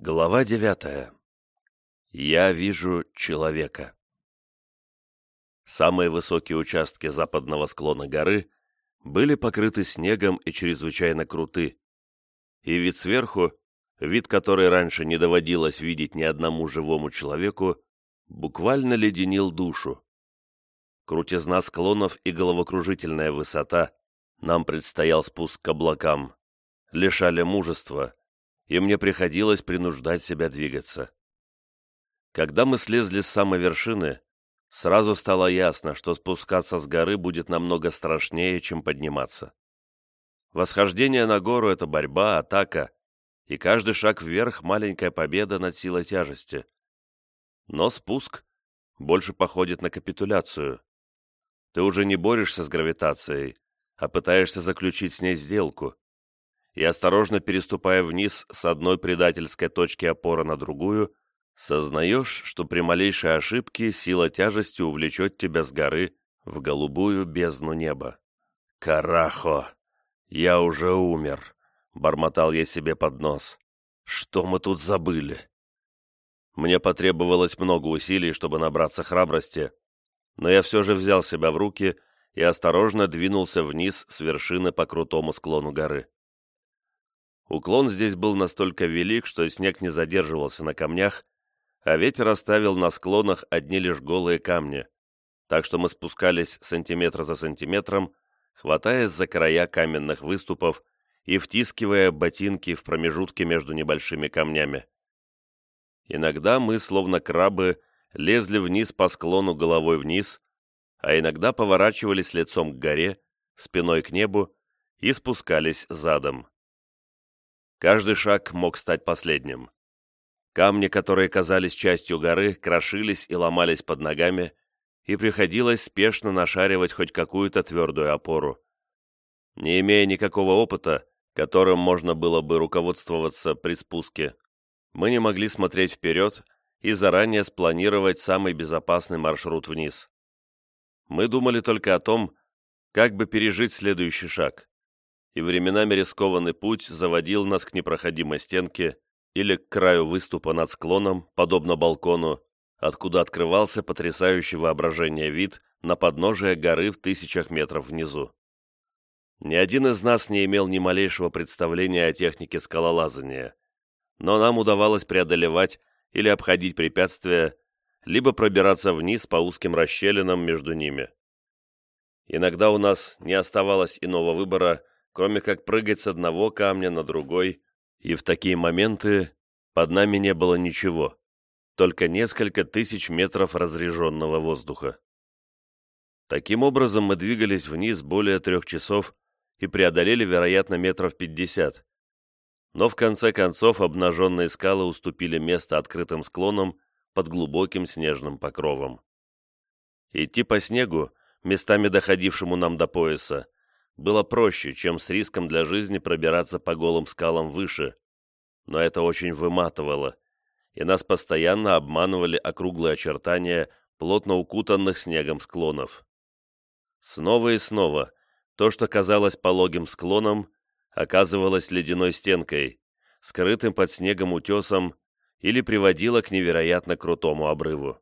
Глава девятая. Я вижу человека. Самые высокие участки западного склона горы были покрыты снегом и чрезвычайно круты, и вид сверху, вид который раньше не доводилось видеть ни одному живому человеку, буквально леденил душу. Крутизна склонов и головокружительная высота, нам предстоял спуск к облакам, лишали мужества, и мне приходилось принуждать себя двигаться. Когда мы слезли с самой вершины, сразу стало ясно, что спускаться с горы будет намного страшнее, чем подниматься. Восхождение на гору — это борьба, атака, и каждый шаг вверх — маленькая победа над силой тяжести. Но спуск больше походит на капитуляцию. Ты уже не борешься с гравитацией, а пытаешься заключить с ней сделку и, осторожно переступая вниз с одной предательской точки опоры на другую, сознаешь, что при малейшей ошибке сила тяжести увлечет тебя с горы в голубую бездну неба. «Карахо! Я уже умер!» — бормотал я себе под нос. «Что мы тут забыли?» Мне потребовалось много усилий, чтобы набраться храбрости, но я все же взял себя в руки и осторожно двинулся вниз с вершины по крутому склону горы. Уклон здесь был настолько велик, что снег не задерживался на камнях, а ветер оставил на склонах одни лишь голые камни, так что мы спускались сантиметр за сантиметром, хватаясь за края каменных выступов и втискивая ботинки в промежутки между небольшими камнями. Иногда мы, словно крабы, лезли вниз по склону головой вниз, а иногда поворачивались лицом к горе, спиной к небу и спускались задом. Каждый шаг мог стать последним. Камни, которые казались частью горы, крошились и ломались под ногами, и приходилось спешно нашаривать хоть какую-то твердую опору. Не имея никакого опыта, которым можно было бы руководствоваться при спуске, мы не могли смотреть вперед и заранее спланировать самый безопасный маршрут вниз. Мы думали только о том, как бы пережить следующий шаг и временами рискованный путь заводил нас к непроходимой стенке или к краю выступа над склоном, подобно балкону, откуда открывался потрясающий воображение вид на подножие горы в тысячах метров внизу. Ни один из нас не имел ни малейшего представления о технике скалолазания, но нам удавалось преодолевать или обходить препятствия, либо пробираться вниз по узким расщелинам между ними. Иногда у нас не оставалось иного выбора, кроме как прыгать с одного камня на другой, и в такие моменты под нами не было ничего, только несколько тысяч метров разреженного воздуха. Таким образом мы двигались вниз более трех часов и преодолели, вероятно, метров пятьдесят. Но в конце концов обнаженные скалы уступили место открытым склонам под глубоким снежным покровом. Идти по снегу, местами доходившему нам до пояса, было проще, чем с риском для жизни пробираться по голым скалам выше, но это очень выматывало, и нас постоянно обманывали округлые очертания плотно укутанных снегом склонов. Снова и снова то, что казалось пологим склоном, оказывалось ледяной стенкой, скрытым под снегом утесом или приводило к невероятно крутому обрыву.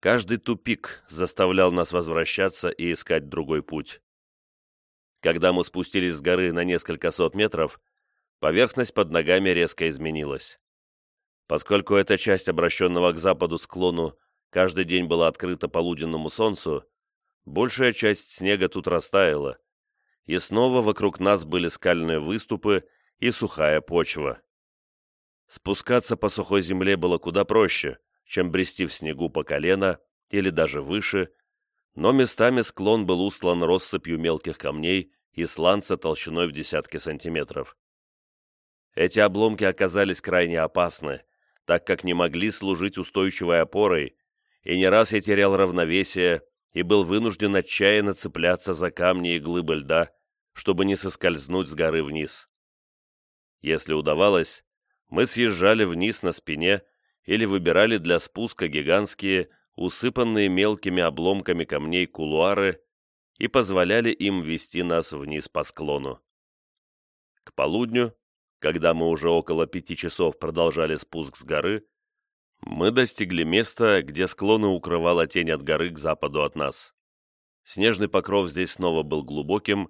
Каждый тупик заставлял нас возвращаться и искать другой путь. Когда мы спустились с горы на несколько сот метров, поверхность под ногами резко изменилась. Поскольку эта часть обращенного к западу склону каждый день была открыта полуденному солнцу, большая часть снега тут растаяла, и снова вокруг нас были скальные выступы и сухая почва. Спускаться по сухой земле было куда проще, чем брести в снегу по колено или даже выше, но местами склон был услан россыпью мелких камней и сланца толщиной в десятки сантиметров. Эти обломки оказались крайне опасны, так как не могли служить устойчивой опорой, и не раз я терял равновесие и был вынужден отчаянно цепляться за камни и глыбы льда, чтобы не соскользнуть с горы вниз. Если удавалось, мы съезжали вниз на спине или выбирали для спуска гигантские, усыпанные мелкими обломками камней кулуары и позволяли им вести нас вниз по склону. К полудню когда мы уже около пяти часов продолжали спуск с горы, мы достигли места, где склоны укрывала тень от горы к западу от нас. Снежный покров здесь снова был глубоким,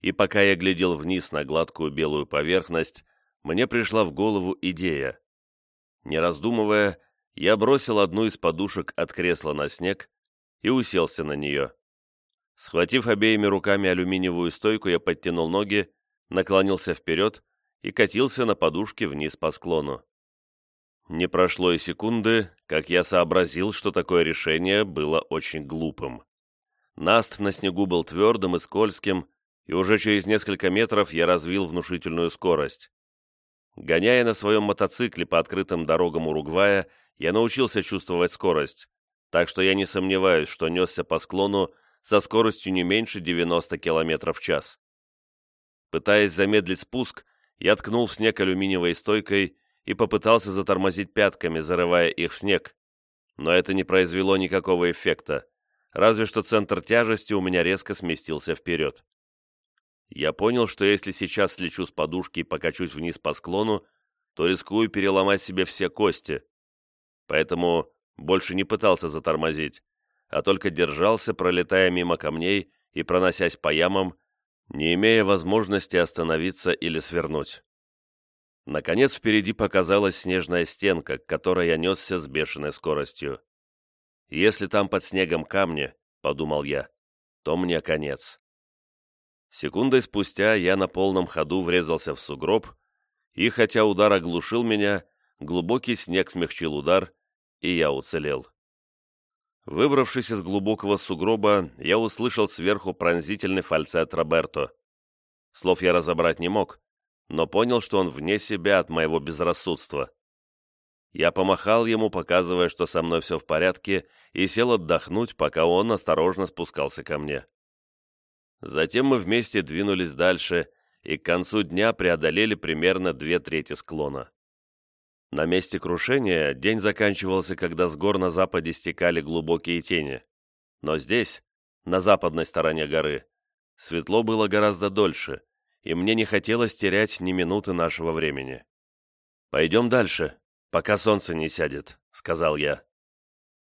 и пока я глядел вниз на гладкую белую поверхность, мне пришла в голову идея. Не раздумывая, я бросил одну из подушек от кресла на снег и уселся на нее. Схватив обеими руками алюминиевую стойку, я подтянул ноги, наклонился вперед и катился на подушке вниз по склону. Не прошло и секунды, как я сообразил, что такое решение было очень глупым. Наст на снегу был твердым и скользким, и уже через несколько метров я развил внушительную скорость. Гоняя на своем мотоцикле по открытым дорогам Уругвая, я научился чувствовать скорость, так что я не сомневаюсь, что несся по склону со скоростью не меньше 90 км в час. Пытаясь замедлить спуск, я ткнул в снег алюминиевой стойкой и попытался затормозить пятками, зарывая их в снег. Но это не произвело никакого эффекта, разве что центр тяжести у меня резко сместился вперед. Я понял, что если сейчас слечу с подушки и покачусь вниз по склону, то рискую переломать себе все кости. Поэтому больше не пытался затормозить, а только держался, пролетая мимо камней и проносясь по ямам, не имея возможности остановиться или свернуть. Наконец впереди показалась снежная стенка, к которой я несся с бешеной скоростью. «Если там под снегом камни», — подумал я, — «то мне конец». Секундой спустя я на полном ходу врезался в сугроб, и хотя удар оглушил меня, глубокий снег смягчил удар, и я уцелел. Выбравшись из глубокого сугроба, я услышал сверху пронзительный фальцет Роберто. Слов я разобрать не мог, но понял, что он вне себя от моего безрассудства. Я помахал ему, показывая, что со мной все в порядке, и сел отдохнуть, пока он осторожно спускался ко мне. Затем мы вместе двинулись дальше и к концу дня преодолели примерно две трети склона. На месте крушения день заканчивался, когда с гор на западе стекали глубокие тени. Но здесь, на западной стороне горы, светло было гораздо дольше, и мне не хотелось терять ни минуты нашего времени. «Пойдем дальше, пока солнце не сядет», — сказал я.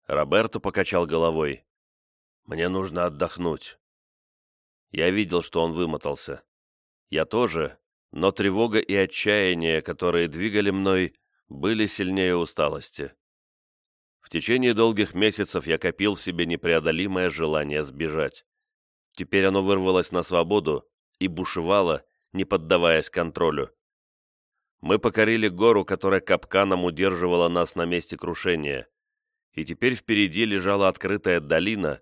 Роберто покачал головой. «Мне нужно отдохнуть». Я видел, что он вымотался. Я тоже, но тревога и отчаяние, которые двигали мной, были сильнее усталости. В течение долгих месяцев я копил в себе непреодолимое желание сбежать. Теперь оно вырвалось на свободу и бушевало, не поддаваясь контролю. Мы покорили гору, которая капканом удерживала нас на месте крушения, и теперь впереди лежала открытая долина,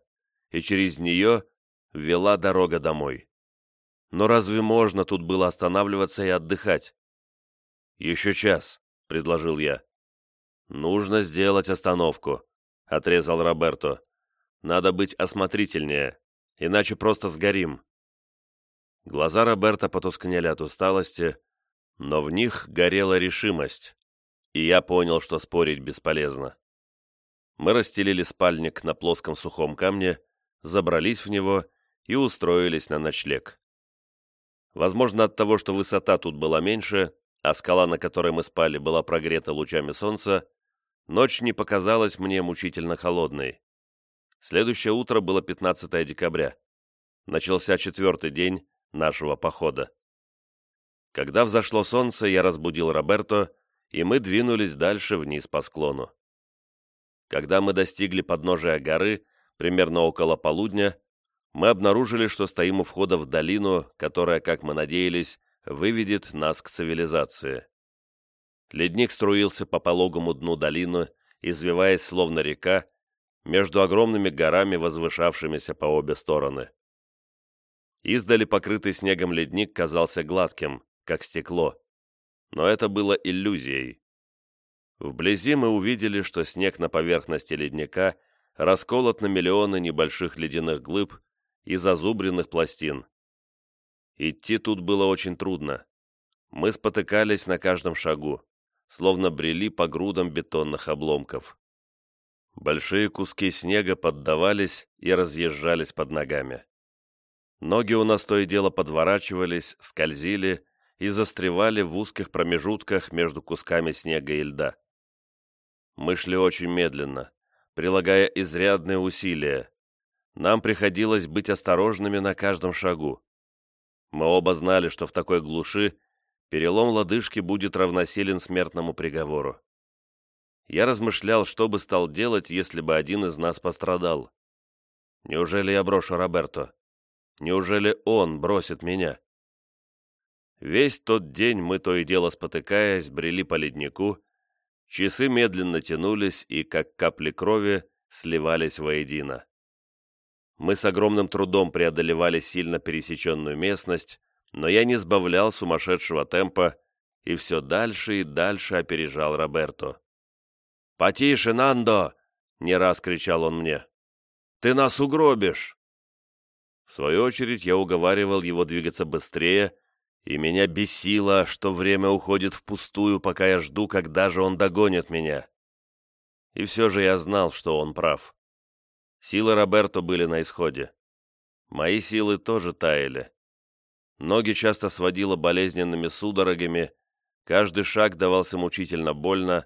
и через нее вела дорога домой. Но разве можно тут было останавливаться и отдыхать? Еще час, — предложил я. «Нужно сделать остановку», — отрезал Роберто. «Надо быть осмотрительнее, иначе просто сгорим». Глаза Роберта потускнели от усталости, но в них горела решимость, и я понял, что спорить бесполезно. Мы расстелили спальник на плоском сухом камне, забрались в него и устроились на ночлег. Возможно, от того, что высота тут была меньше, а скала, на которой мы спали, была прогрета лучами солнца, ночь не показалась мне мучительно холодной. Следующее утро было 15 декабря. Начался четвертый день нашего похода. Когда взошло солнце, я разбудил Роберто, и мы двинулись дальше вниз по склону. Когда мы достигли подножия горы, примерно около полудня, мы обнаружили, что стоим у входа в долину, которая, как мы надеялись, выведет нас к цивилизации. Ледник струился по пологому дну долины, извиваясь словно река, между огромными горами, возвышавшимися по обе стороны. Издали покрытый снегом ледник казался гладким, как стекло, но это было иллюзией. Вблизи мы увидели, что снег на поверхности ледника расколот на миллионы небольших ледяных глыб и зазубренных пластин. Идти тут было очень трудно. Мы спотыкались на каждом шагу, словно брели по грудам бетонных обломков. Большие куски снега поддавались и разъезжались под ногами. Ноги у нас то и дело подворачивались, скользили, и застревали в узких промежутках между кусками снега и льда. Мы шли очень медленно, прилагая изрядные усилия. Нам приходилось быть осторожными на каждом шагу. Мы оба знали, что в такой глуши перелом лодыжки будет равносилен смертному приговору. Я размышлял, что бы стал делать, если бы один из нас пострадал. Неужели я брошу Роберто? Неужели он бросит меня? Весь тот день мы то и дело спотыкаясь, брели по леднику, часы медленно тянулись и, как капли крови, сливались воедино. Мы с огромным трудом преодолевали сильно пересеченную местность, но я не сбавлял сумасшедшего темпа и все дальше и дальше опережал Роберто. «Потише, Нандо!» — не раз кричал он мне. «Ты нас угробишь!» В свою очередь я уговаривал его двигаться быстрее, и меня бесило, что время уходит впустую, пока я жду, когда же он догонит меня. И все же я знал, что он прав. Силы Роберто были на исходе. Мои силы тоже таяли. Ноги часто сводило болезненными судорогами, каждый шаг давался мучительно больно,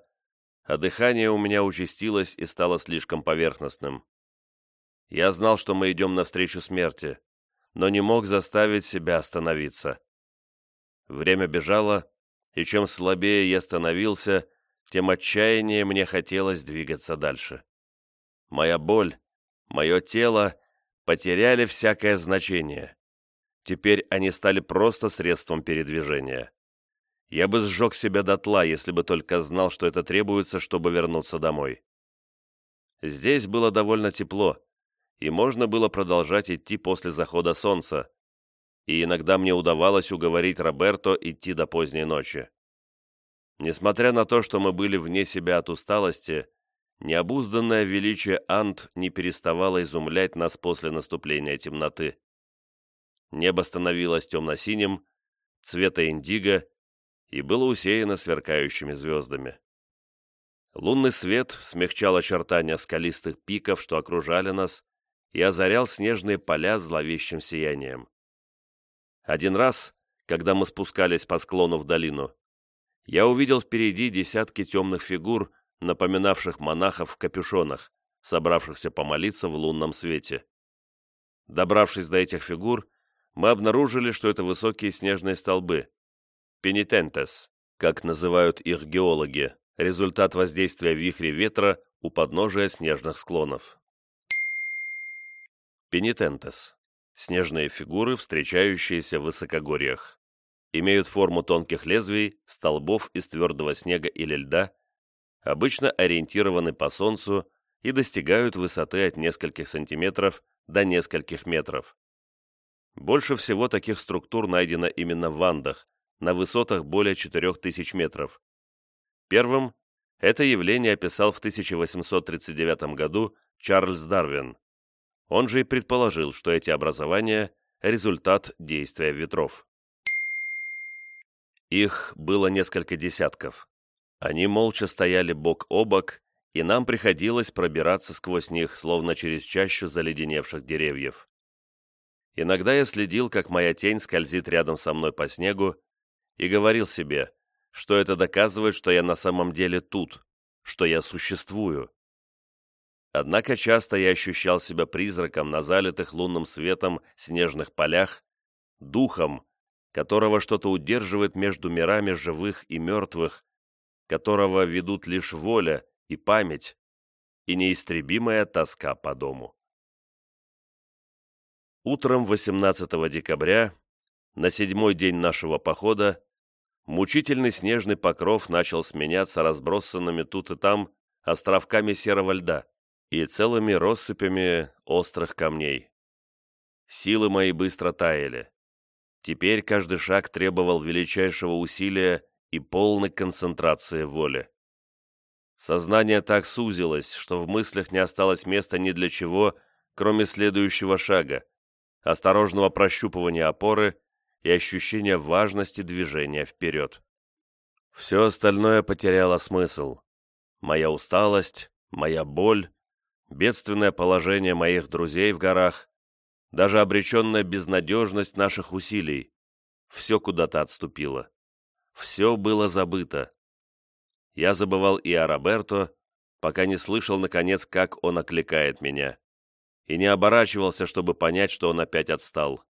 а дыхание у меня участилось и стало слишком поверхностным. Я знал, что мы идем навстречу смерти, но не мог заставить себя остановиться. Время бежало, и чем слабее я становился, тем отчаяннее мне хотелось двигаться дальше. Моя боль мое тело потеряли всякое значение. Теперь они стали просто средством передвижения. Я бы сжег себя дотла, если бы только знал, что это требуется, чтобы вернуться домой. Здесь было довольно тепло, и можно было продолжать идти после захода солнца, и иногда мне удавалось уговорить Роберто идти до поздней ночи. Несмотря на то, что мы были вне себя от усталости, Необузданное величие Ант не переставало изумлять нас после наступления темноты. Небо становилось темно-синим, цвета индиго, и было усеяно сверкающими звездами. Лунный свет смягчал очертания скалистых пиков, что окружали нас, и озарял снежные поля зловещим сиянием. Один раз, когда мы спускались по склону в долину, я увидел впереди десятки темных фигур, напоминавших монахов в капюшонах, собравшихся помолиться в лунном свете. Добравшись до этих фигур, мы обнаружили, что это высокие снежные столбы, пенитентес, как называют их геологи, результат воздействия вихрей ветра у подножия снежных склонов. Пенитентес – снежные фигуры, встречающиеся в высокогорьях. Имеют форму тонких лезвий, столбов из твердого снега или льда, обычно ориентированы по Солнцу и достигают высоты от нескольких сантиметров до нескольких метров. Больше всего таких структур найдено именно в Андах, на высотах более 4000 метров. Первым это явление описал в 1839 году Чарльз Дарвин. Он же и предположил, что эти образования – результат действия ветров. Их было несколько десятков. Они молча стояли бок о бок, и нам приходилось пробираться сквозь них, словно через чащу заледеневших деревьев. Иногда я следил, как моя тень скользит рядом со мной по снегу, и говорил себе, что это доказывает, что я на самом деле тут, что я существую. Однако часто я ощущал себя призраком на залитых лунным светом снежных полях, духом, которого что-то удерживает между мирами живых и мертвых, которого ведут лишь воля и память и неистребимая тоска по дому. Утром 18 декабря, на седьмой день нашего похода, мучительный снежный покров начал сменяться разбросанными тут и там островками серого льда и целыми россыпями острых камней. Силы мои быстро таяли. Теперь каждый шаг требовал величайшего усилия и полной концентрации воли. Сознание так сузилось, что в мыслях не осталось места ни для чего, кроме следующего шага, осторожного прощупывания опоры и ощущения важности движения вперед. Все остальное потеряло смысл. Моя усталость, моя боль, бедственное положение моих друзей в горах, даже обреченная безнадежность наших усилий все куда-то отступило. Все было забыто. Я забывал и о Роберто, пока не слышал, наконец, как он окликает меня, и не оборачивался, чтобы понять, что он опять отстал.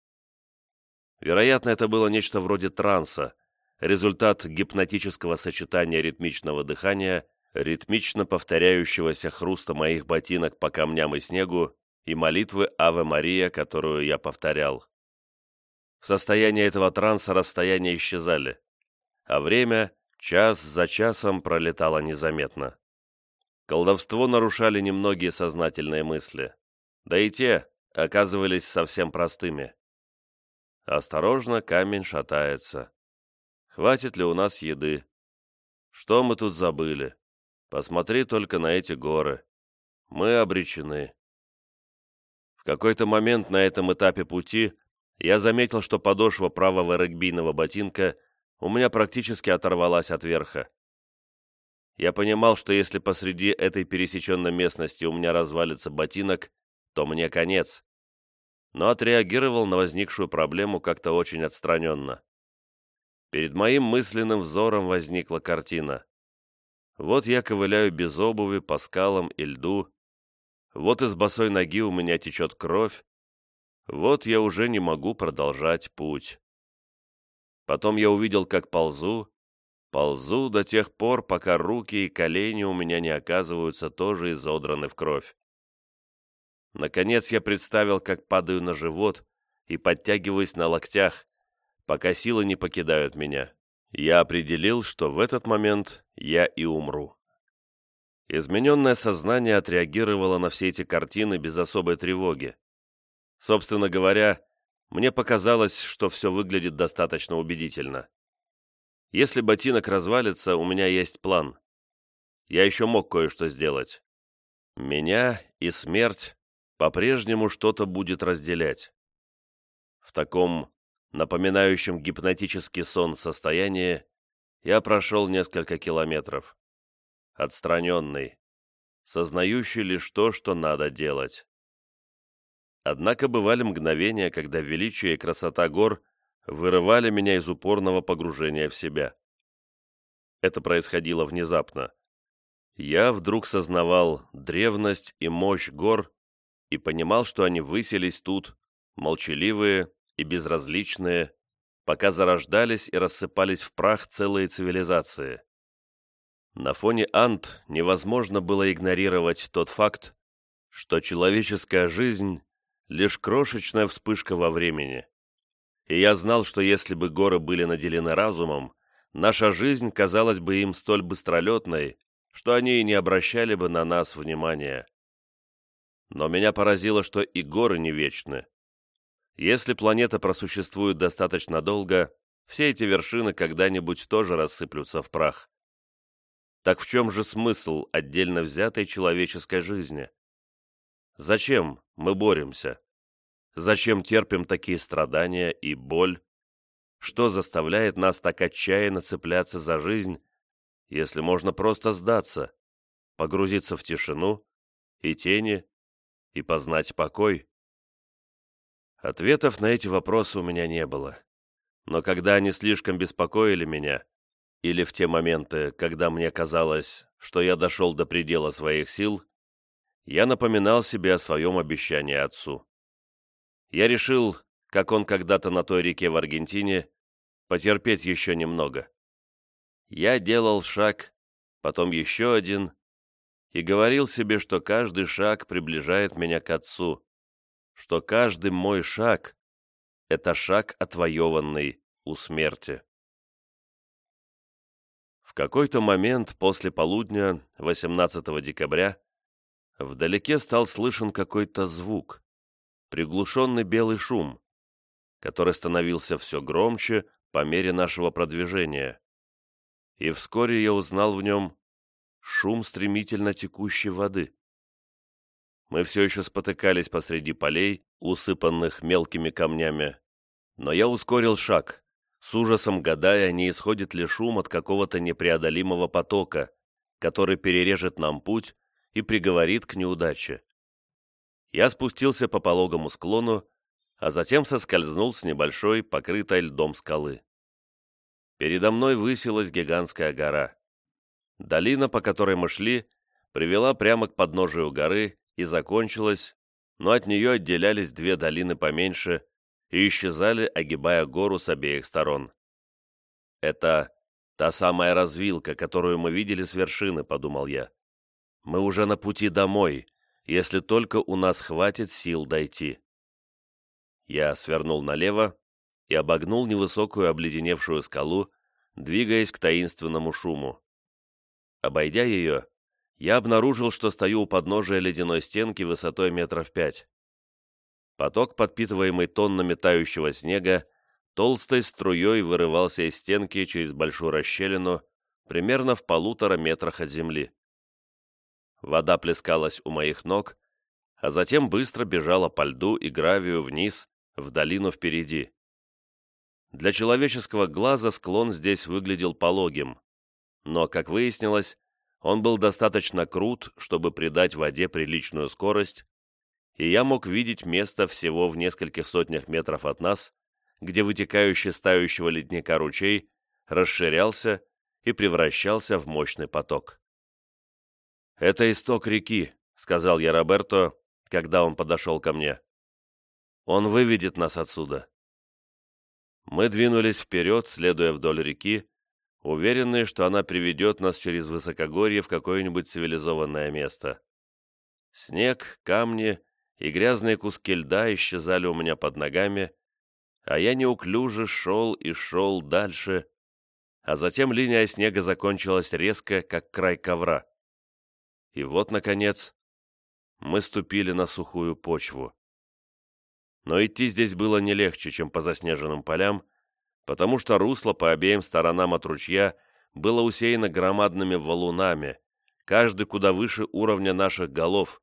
Вероятно, это было нечто вроде транса, результат гипнотического сочетания ритмичного дыхания, ритмично повторяющегося хруста моих ботинок по камням и снегу и молитвы «Аве Мария», которую я повторял. В состоянии этого транса расстояния исчезали, а время час за часом пролетало незаметно. Колдовство нарушали немногие сознательные мысли, да и те оказывались совсем простыми. Осторожно, камень шатается. Хватит ли у нас еды? Что мы тут забыли? Посмотри только на эти горы. Мы обречены. В какой-то момент на этом этапе пути я заметил, что подошва правого регбийного ботинка у меня практически оторвалась от верха. Я понимал, что если посреди этой пересеченной местности у меня развалится ботинок, то мне конец. Но отреагировал на возникшую проблему как-то очень отстраненно. Перед моим мысленным взором возникла картина. Вот я ковыляю без обуви по скалам и льду. Вот из босой ноги у меня течет кровь, вот я уже не могу продолжать путь. Потом я увидел, как ползу, ползу до тех пор, пока руки и колени у меня не оказываются тоже изодраны в кровь. Наконец я представил, как падаю на живот и подтягиваюсь на локтях, пока силы не покидают меня. Я определил, что в этот момент я и умру. Измененное сознание отреагировало на все эти картины без особой тревоги. Собственно говоря, мне показалось, что все выглядит достаточно убедительно. Если ботинок развалится, у меня есть план. Я еще мог кое-что сделать. Меня и смерть по-прежнему что-то будет разделять. В таком напоминающем гипнотический сон состоянии я прошел несколько километров. Отстраненный, сознающий лишь то, что надо делать. Однако бывали мгновения, когда величие и красота гор вырывали меня из упорного погружения в себя. Это происходило внезапно. Я вдруг сознавал древность и мощь гор и понимал, что они выселись тут, молчаливые и безразличные, пока зарождались и рассыпались в прах целые цивилизации. На фоне Ант невозможно было игнорировать тот факт, что человеческая жизнь лишь крошечная вспышка во времени. И я знал, что если бы горы были наделены разумом, наша жизнь казалась бы им столь быстролетной, что они и не обращали бы на нас внимания. Но меня поразило, что и горы не вечны. Если планета просуществует достаточно долго, все эти вершины когда-нибудь тоже рассыплются в прах. Так в чем же смысл отдельно взятой человеческой жизни? Зачем мы боремся? Зачем терпим такие страдания и боль? Что заставляет нас так отчаянно цепляться за жизнь, если можно просто сдаться, погрузиться в тишину и тени и познать покой? Ответов на эти вопросы у меня не было. Но когда они слишком беспокоили меня, или в те моменты, когда мне казалось, что я дошел до предела своих сил, я напоминал себе о своем обещании отцу. Я решил, как он когда-то на той реке в Аргентине, потерпеть еще немного. Я делал шаг, потом еще один, и говорил себе, что каждый шаг приближает меня к отцу, что каждый мой шаг — это шаг, отвоеванный у смерти. В какой-то момент после полудня 18 декабря Вдалеке стал слышен какой-то звук, приглушенный белый шум, который становился все громче по мере нашего продвижения. И вскоре я узнал в нем шум стремительно текущей воды. Мы все еще спотыкались посреди полей, усыпанных мелкими камнями, но я ускорил шаг, с ужасом гадая, не исходит ли шум от какого-то непреодолимого потока, который перережет нам путь и приговорит к неудаче. Я спустился по пологому склону, а затем соскользнул с небольшой, покрытой льдом скалы. Передо мной высилась гигантская гора. Долина, по которой мы шли, привела прямо к подножию горы и закончилась, но от нее отделялись две долины поменьше и исчезали, огибая гору с обеих сторон. «Это та самая развилка, которую мы видели с вершины», — подумал я. «Мы уже на пути домой, если только у нас хватит сил дойти». Я свернул налево и обогнул невысокую обледеневшую скалу, двигаясь к таинственному шуму. Обойдя ее, я обнаружил, что стою у подножия ледяной стенки высотой метров пять. Поток, подпитываемый тоннами тающего снега, толстой струей вырывался из стенки через большую расщелину, примерно в полутора метрах от земли. Вода плескалась у моих ног, а затем быстро бежала по льду и гравию вниз, в долину впереди. Для человеческого глаза склон здесь выглядел пологим, но, как выяснилось, он был достаточно крут, чтобы придать воде приличную скорость, и я мог видеть место всего в нескольких сотнях метров от нас, где вытекающий с тающего ледника ручей расширялся и превращался в мощный поток. «Это исток реки», — сказал я Роберто, когда он подошел ко мне. «Он выведет нас отсюда». Мы двинулись вперед, следуя вдоль реки, уверенные, что она приведет нас через высокогорье в какое-нибудь цивилизованное место. Снег, камни и грязные куски льда исчезали у меня под ногами, а я неуклюже шел и шел дальше, а затем линия снега закончилась резко, как край ковра. И вот, наконец, мы ступили на сухую почву. Но идти здесь было не легче, чем по заснеженным полям, потому что русло по обеим сторонам от ручья было усеяно громадными валунами, каждый куда выше уровня наших голов,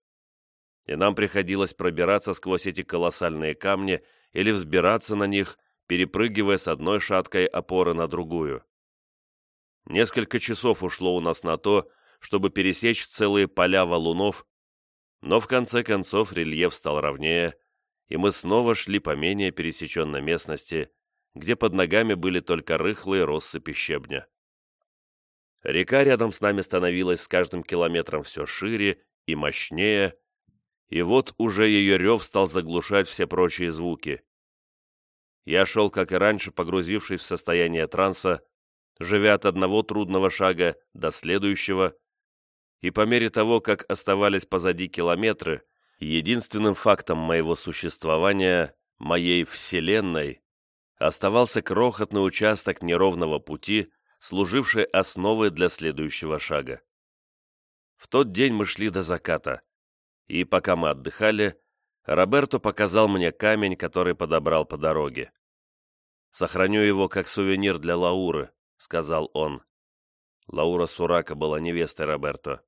и нам приходилось пробираться сквозь эти колоссальные камни или взбираться на них, перепрыгивая с одной шаткой опоры на другую. Несколько часов ушло у нас на то, чтобы пересечь целые поля валунов, но в конце концов рельеф стал ровнее, и мы снова шли по менее пересеченной местности, где под ногами были только рыхлые россыпи щебня. Река рядом с нами становилась с каждым километром все шире и мощнее, и вот уже ее рев стал заглушать все прочие звуки. Я шел, как и раньше, погрузившись в состояние транса, живя от одного трудного шага до следующего, и по мере того, как оставались позади километры, единственным фактом моего существования, моей Вселенной, оставался крохотный участок неровного пути, служивший основой для следующего шага. В тот день мы шли до заката, и пока мы отдыхали, Роберто показал мне камень, который подобрал по дороге. «Сохраню его как сувенир для Лауры», — сказал он. Лаура Сурака была невестой Роберто.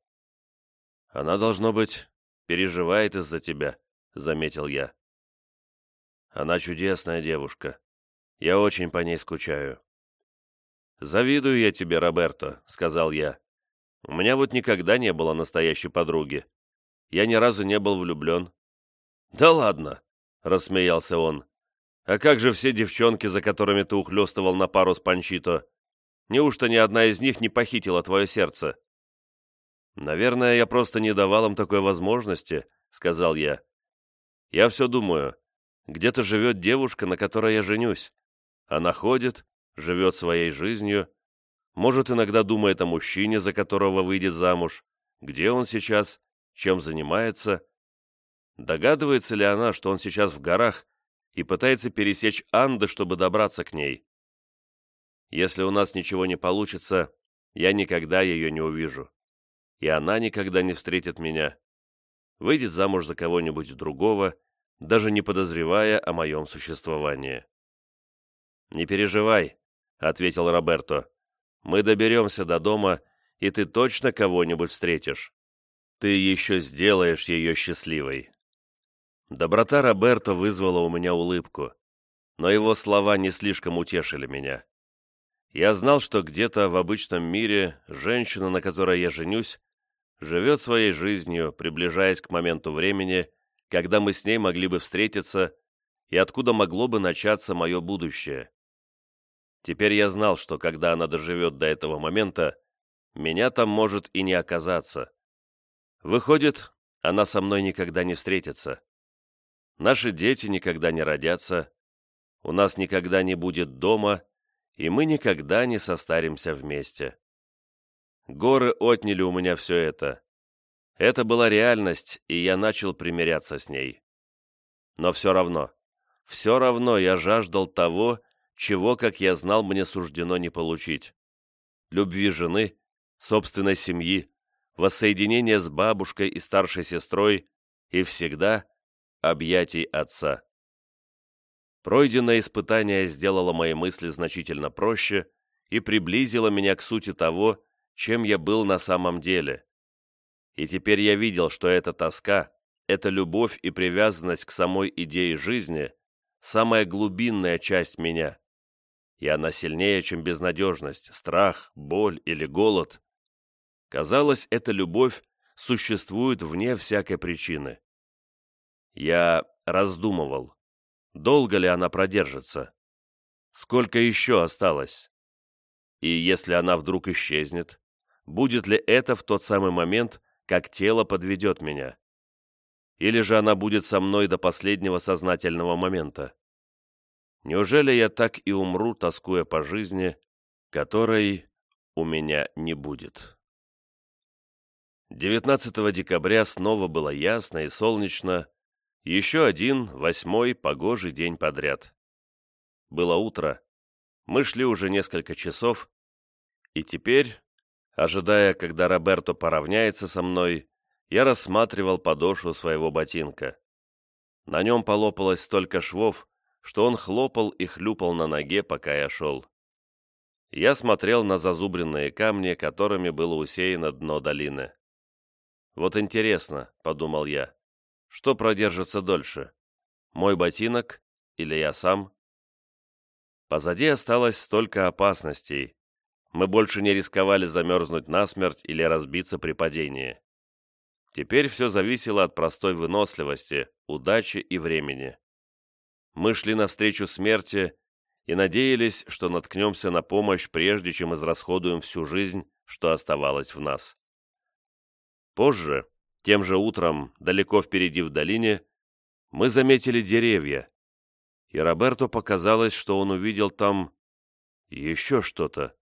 «Она, должно быть, переживает из-за тебя», — заметил я. «Она чудесная девушка. Я очень по ней скучаю». «Завидую я тебе, Роберто», — сказал я. «У меня вот никогда не было настоящей подруги я ни разу не был влюблен». «Да ладно!» — рассмеялся он. «А как же все девчонки, за которыми ты ухлёстывал на пару с Панчито? Неужто ни одна из них не похитила твое сердце?» «Наверное, я просто не давал им такой возможности», — сказал я. «Я все думаю, где-то живет девушка, на которой я женюсь. Она ходит, живет своей жизнью, может, иногда думает о мужчине, за которого выйдет замуж. Где он сейчас? чем занимается. Догадывается ли она, что он сейчас в горах и пытается пересечь Анды, чтобы добраться к ней? Если у нас ничего не получится, я никогда ее не увижу. И она никогда не встретит меня. Выйдет замуж за кого-нибудь другого, даже не подозревая о моем существовании. «Не переживай», — ответил Роберто. «Мы доберемся до дома, и ты точно кого-нибудь встретишь. Ты еще сделаешь ее счастливой». Доброта Роберто вызвала у меня улыбку, но его слова не слишком утешили меня. Я знал, что где-то в обычном мире женщина, на которой я женюсь, живет своей жизнью, приближаясь к моменту времени, когда мы с ней могли бы встретиться, и откуда могло бы начаться мое будущее. Теперь я знал, что когда она доживет до этого момента, меня там может и не оказаться. Выходит, она со мной никогда не встретится. Наши дети никогда не родятся, у нас никогда не будет дома, и мы никогда не состаримся вместе. Горы отняли у меня все это. Это была реальность, и я начал примиряться с ней. Но все равно, все равно я жаждал того, чего, как я знал, мне суждено не получить. Любви жены, собственной семьи, воссоединения с бабушкой и старшей сестрой и всегда объятий отца. Пройденное испытание сделало мои мысли значительно проще и приблизило меня к сути того, чем я был на самом деле. И теперь я видел, что эта тоска, эта любовь и привязанность к самой идее жизни – самая глубинная часть меня. И она сильнее, чем безнадежность, страх, боль или голод. Казалось, эта любовь существует вне всякой причины. Я раздумывал, долго ли она продержится, сколько еще осталось. И если она вдруг исчезнет, будет ли это в тот самый момент, как тело подведет меня? Или же она будет со мной до последнего сознательного момента? Неужели я так и умру, тоскуя по жизни, которой у меня не будет?» 19 декабря снова было ясно и солнечно, еще один, восьмой, погожий день подряд. Было утро, мы шли уже несколько часов, и теперь, ожидая, когда Роберто поравняется со мной, я рассматривал подошву своего ботинка. На нем полопалось столько швов, что он хлопал и хлюпал на ноге, пока я шел. Я смотрел на зазубренные камни, которыми было усеяно дно долины. «Вот интересно», — подумал я, — «что продержится дольше? Мой ботинок или я сам?» Позади осталось столько опасностей. Мы больше не рисковали замерзнуть насмерть или разбиться при падении. Теперь все зависело от простой выносливости, удачи и времени. Мы шли навстречу смерти и надеялись, что наткнемся на помощь, прежде чем израсходуем всю жизнь, что оставалось в нас. Позже, тем же утром, далеко впереди в долине, мы заметили деревья, и Роберто показалось, что он увидел там еще что-то.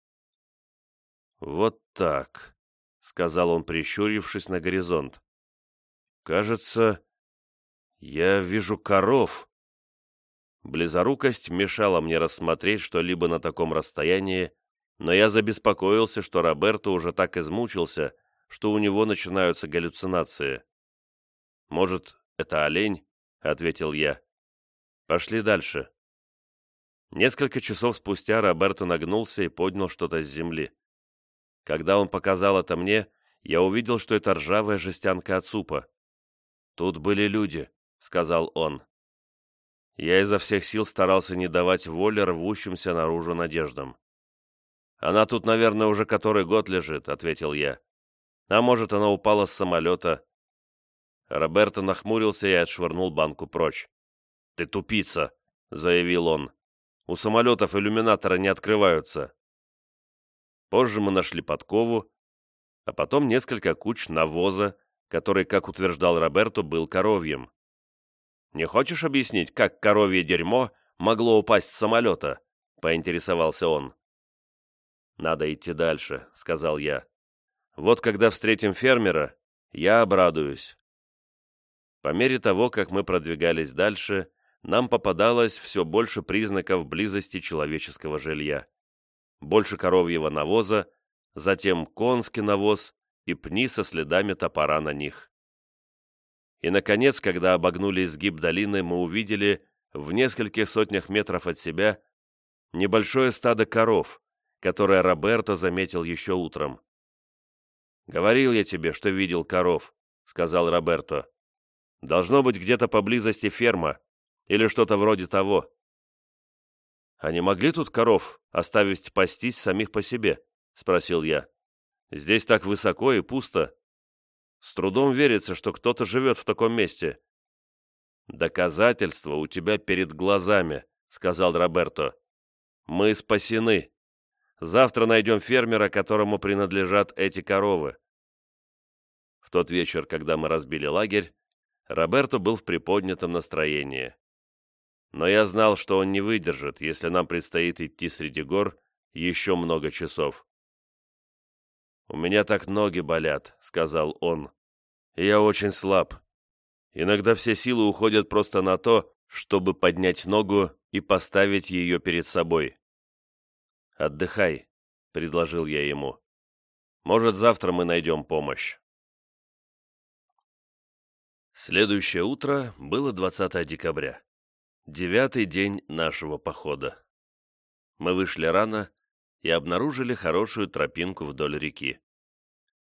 «Вот так», — сказал он, прищурившись на горизонт. «Кажется, я вижу коров». Близорукость мешала мне рассмотреть что-либо на таком расстоянии, но я забеспокоился, что Роберто уже так измучился, что у него начинаются галлюцинации. «Может, это олень?» — ответил я. «Пошли дальше». Несколько часов спустя Роберто нагнулся и поднял что-то с земли. Когда он показал это мне, я увидел, что это ржавая жестянка от супа. «Тут были люди», — сказал он. Я изо всех сил старался не давать воли рвущимся наружу надеждам. «Она тут, наверное, уже который год лежит», — ответил я. А может, она упала с самолета. Роберто нахмурился и отшвырнул банку прочь. «Ты тупица», — заявил он. «У самолетов иллюминаторы не открываются». Позже мы нашли подкову, а потом несколько куч навоза, который, как утверждал Роберто, был коровьем. «Не хочешь объяснить, как коровье дерьмо могло упасть с самолета?» — поинтересовался он. «Надо идти дальше», — сказал я. Вот когда встретим фермера, я обрадуюсь. По мере того, как мы продвигались дальше, нам попадалось все больше признаков близости человеческого жилья. Больше коровьего навоза, затем конский навоз и пни со следами топора на них. И, наконец, когда обогнули изгиб долины, мы увидели в нескольких сотнях метров от себя небольшое стадо коров, которое Роберто заметил еще утром. «Говорил я тебе, что видел коров», — сказал Роберто. «Должно быть где-то поблизости ферма или что-то вроде того». «А не могли тут коров оставить пастись самих по себе?» — спросил я. «Здесь так высоко и пусто. С трудом верится, что кто-то живет в таком месте». «Доказательства у тебя перед глазами», — сказал Роберто. «Мы спасены. Завтра найдем фермера, которому принадлежат эти коровы». В тот вечер, когда мы разбили лагерь, Роберто был в приподнятом настроении. Но я знал, что он не выдержит, если нам предстоит идти среди гор еще много часов. «У меня так ноги болят», — сказал он. «Я очень слаб. Иногда все силы уходят просто на то, чтобы поднять ногу и поставить ее перед собой. «Отдыхай», — предложил я ему. «Может, завтра мы найдем помощь». Следующее утро было 20 декабря, девятый день нашего похода. Мы вышли рано и обнаружили хорошую тропинку вдоль реки.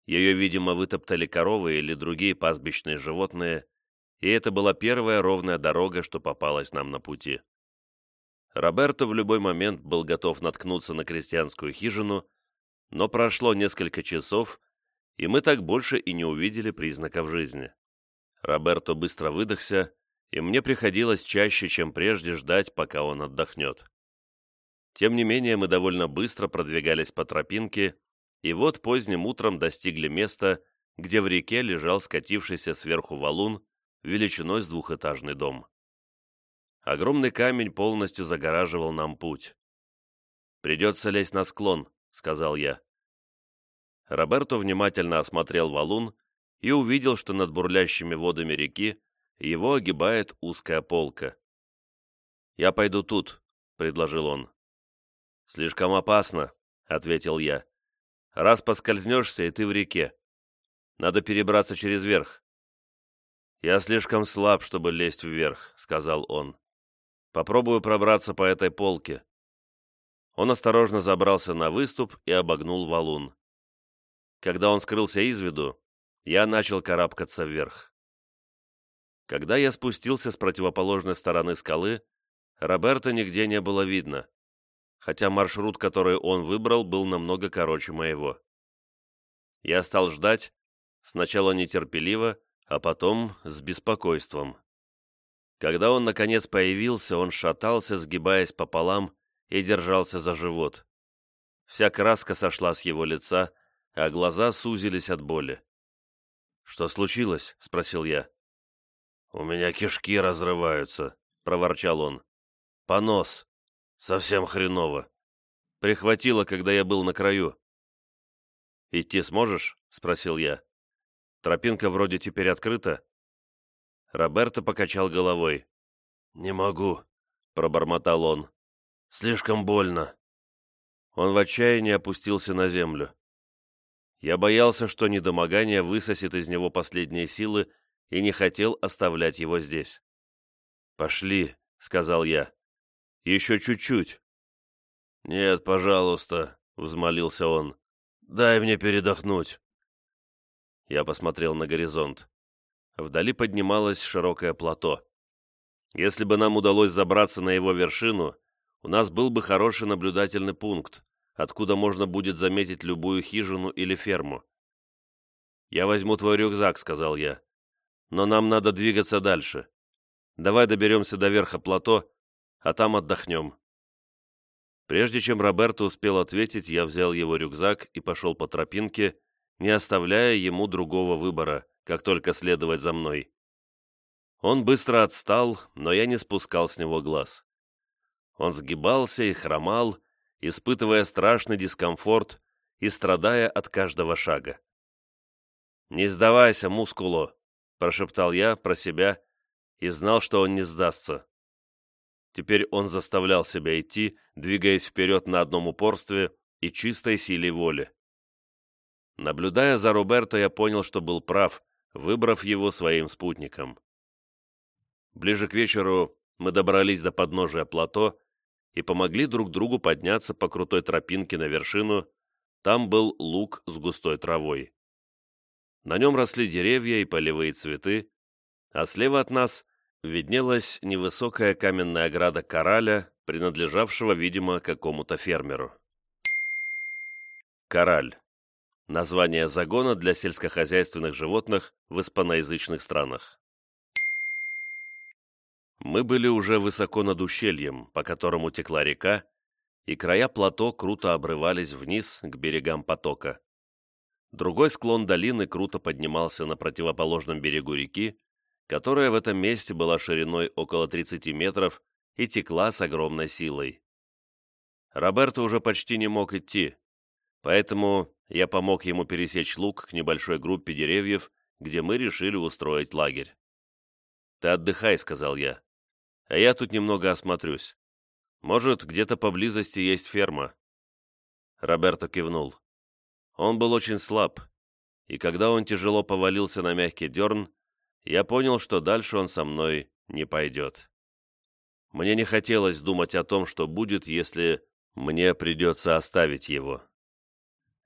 Ее, видимо, вытоптали коровы или другие пастбищные животные, и это была первая ровная дорога, что попалась нам на пути. Роберто в любой момент был готов наткнуться на крестьянскую хижину, но прошло несколько часов, и мы так больше и не увидели признаков жизни. Роберто быстро выдохся, и мне приходилось чаще, чем прежде, ждать, пока он отдохнет. Тем не менее, мы довольно быстро продвигались по тропинке, и вот поздним утром достигли места, где в реке лежал скатившийся сверху валун, величиной с двухэтажный дом. Огромный камень полностью загораживал нам путь. «Придется лезть на склон», — сказал я. Роберто внимательно осмотрел валун и увидел, что над бурлящими водами реки его огибает узкая полка. «Я пойду тут», — предложил он. «Слишком опасно», — ответил я. «Раз поскользнешься, и ты в реке. Надо перебраться через верх. «Я слишком слаб, чтобы лезть вверх», — сказал он. «Попробую пробраться по этой полке». Он осторожно забрался на выступ и обогнул валун. Когда он скрылся из виду, я начал карабкаться вверх. Когда я спустился с противоположной стороны скалы, Роберта нигде не было видно, хотя маршрут, который он выбрал, был намного короче моего. Я стал ждать, сначала нетерпеливо, а потом с беспокойством. Когда он, наконец, появился, он шатался, сгибаясь пополам, и держался за живот. Вся краска сошла с его лица, а глаза сузились от боли. «Что случилось?» — спросил я. «У меня кишки разрываются», — проворчал он. «Понос. Совсем хреново. Прихватило, когда я был на краю». «Идти сможешь?» — спросил я. Тропинка вроде теперь открыта». Роберто покачал головой. «Не могу», — пробормотал он. «Слишком больно». Он в отчаянии опустился на землю. Я боялся, что недомогание высосет из него последние силы и не хотел оставлять его здесь. «Пошли», — сказал я. «Еще чуть-чуть». «Нет, пожалуйста», — взмолился он. «Дай мне передохнуть». Я посмотрел на горизонт. Вдали поднималось широкое плато. Если бы нам удалось забраться на его вершину, у нас был бы хороший наблюдательный пункт, откуда можно будет заметить любую хижину или ферму. «Я возьму твой рюкзак», — сказал я. «Но нам надо двигаться дальше. Давай доберемся до верха плато, а там отдохнем». Прежде чем Роберто успел ответить, я взял его рюкзак и пошел по тропинке, не оставляя ему другого выбора, как только следовать за мной. Он быстро отстал, но я не спускал с него глаз. Он сгибался и хромал, испытывая страшный дискомфорт и страдая от каждого шага. «Не сдавайся, мускуло!» – прошептал я про себя и знал, что он не сдастся. Теперь он заставлял себя идти, двигаясь вперед на одном упорстве и чистой силе воли. Наблюдая за Роберто, я понял, что был прав, выбрав его своим спутником. Ближе к вечеру мы добрались до подножия плато и помогли друг другу подняться по крутой тропинке на вершину. Там был луг с густой травой. На нем росли деревья и полевые цветы, а слева от нас виднелась невысокая каменная ограда кораля, принадлежавшего, видимо, какому-то фермеру. Кораль Название загона для сельскохозяйственных животных в испаноязычных странах. Мы были уже высоко над ущельем, по которому текла река, и края плато круто обрывались вниз к берегам потока. Другой склон долины круто поднимался на противоположном берегу реки, которая в этом месте была шириной около 30 метров и текла с огромной силой. Роберто уже почти не мог идти, поэтому я помог ему пересечь луг к небольшой группе деревьев, где мы решили устроить лагерь. «Ты отдыхай», — сказал я, — «а я тут немного осмотрюсь. Может, где-то поблизости есть ферма». Роберто кивнул. Он был очень слаб, и когда он тяжело повалился на мягкий дерн, я понял, что дальше он со мной не пойдет. Мне не хотелось думать о том, что будет, если мне придется оставить его.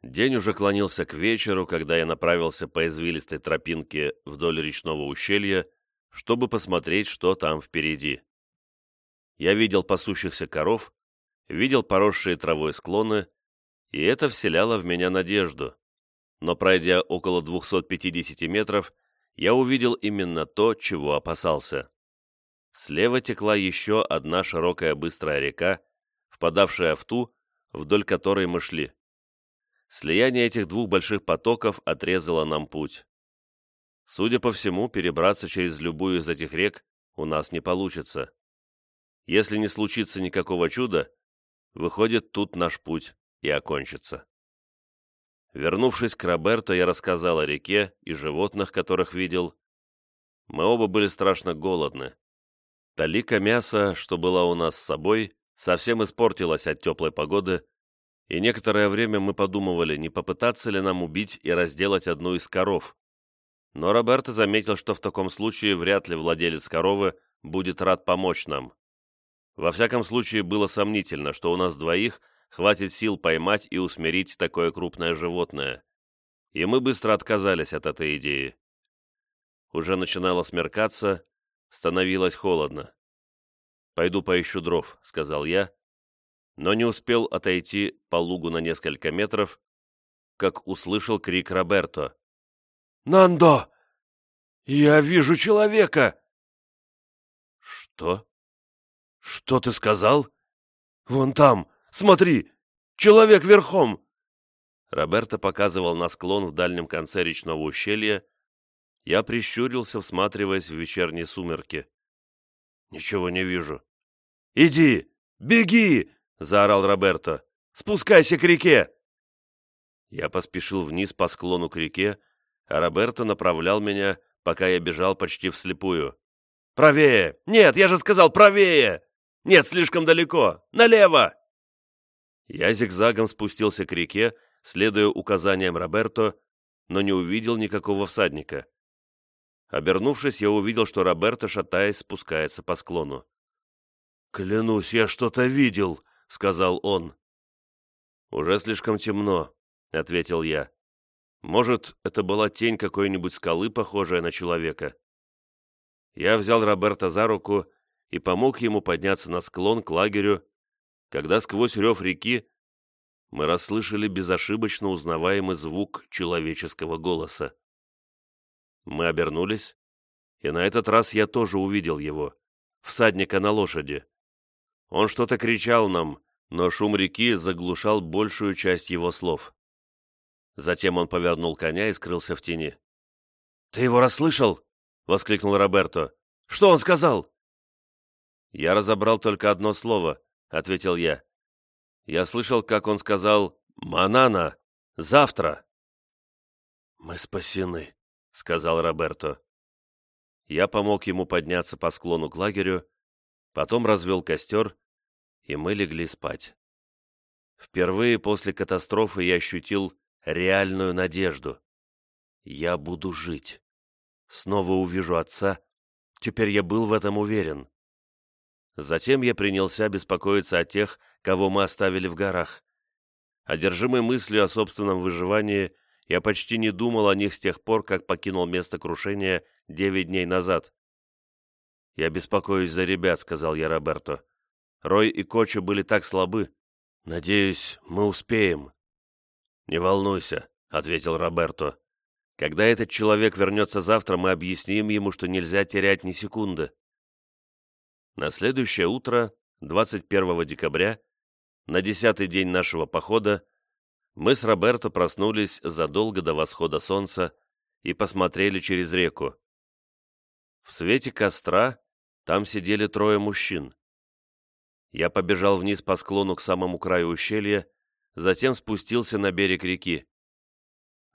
День уже клонился к вечеру, когда я направился по извилистой тропинке вдоль речного ущелья, чтобы посмотреть, что там впереди. Я видел пасущихся коров, видел поросшие травой склоны, и это вселяло в меня надежду. Но пройдя около 250 метров, я увидел именно то, чего опасался. Слева текла еще одна широкая быстрая река, впадавшая в ту, вдоль которой мы шли. Слияние этих двух больших потоков отрезало нам путь. Судя по всему, перебраться через любую из этих рек у нас не получится. Если не случится никакого чуда, выходит, тут наш путь и окончится. Вернувшись к Роберту, я рассказал о реке и животных, которых видел. Мы оба были страшно голодны. Талика мяса, что была у нас с собой, совсем испортилась от теплой погоды, и некоторое время мы подумывали, не попытаться ли нам убить и разделать одну из коров. Но Роберто заметил, что в таком случае вряд ли владелец коровы будет рад помочь нам. Во всяком случае, было сомнительно, что у нас двоих хватит сил поймать и усмирить такое крупное животное. И мы быстро отказались от этой идеи. Уже начинало смеркаться, становилось холодно. «Пойду поищу дров», — сказал я, но не успел отойти по лугу на несколько метров, как услышал крик Роберто. «Нандо! Я вижу человека!» «Что? Что ты сказал? Вон там, смотри! Человек верхом!» Роберто показывал на склон в дальнем конце речного ущелья. Я прищурился, всматриваясь в вечерние сумерки. «Ничего не вижу». «Иди! Беги!» — заорал Роберто. «Спускайся к реке!» Я поспешил вниз по склону к реке, а Роберто направлял меня, пока я бежал почти вслепую. «Правее! Нет, я же сказал правее! Нет, слишком далеко! Налево!» Я зигзагом спустился к реке, следуя указаниям Роберто, но не увидел никакого всадника. Обернувшись, я увидел, что Роберто, шатаясь, спускается по склону. «Клянусь, я что-то видел!» — сказал он. «Уже слишком темно», — ответил я. «Может, это была тень какой-нибудь скалы, похожая на человека?» Я взял Роберта за руку и помог ему подняться на склон к лагерю, когда сквозь рев реки мы расслышали безошибочно узнаваемый звук человеческого голоса. Мы обернулись, и на этот раз я тоже увидел его, всадника на лошади. Он что-то кричал нам, но шум реки заглушал большую часть его слов. Затем он повернул коня и скрылся в тени. «Ты его расслышал?» — воскликнул Роберто. «Что он сказал?» «Я разобрал только одно слово», — ответил я. «Я слышал, как он сказал «Манана! Завтра!»» «Мы спасены», — сказал Роберто. Я помог ему подняться по склону к лагерю, потом развел костер и мы легли спать. Впервые после катастрофы я ощутил реальную надежду. Я буду жить. Снова увижу отца. Теперь я был в этом уверен. Затем я принялся беспокоиться о тех, кого мы оставили в горах. Одержимый мыслью о собственном выживании, я почти не думал о них с тех пор, как покинул место крушения девять дней назад. «Я беспокоюсь за ребят», — сказал я Роберто. Рой и Коча были так слабы. Надеюсь, мы успеем». «Не волнуйся», — ответил Роберто. «Когда этот человек вернется завтра, мы объясним ему, что нельзя терять ни секунды». На следующее утро, 21 декабря, на десятый день нашего похода, мы с Роберто проснулись задолго до восхода солнца и посмотрели через реку. В свете костра там сидели трое мужчин. Я побежал вниз по склону к самому краю ущелья, затем спустился на берег реки.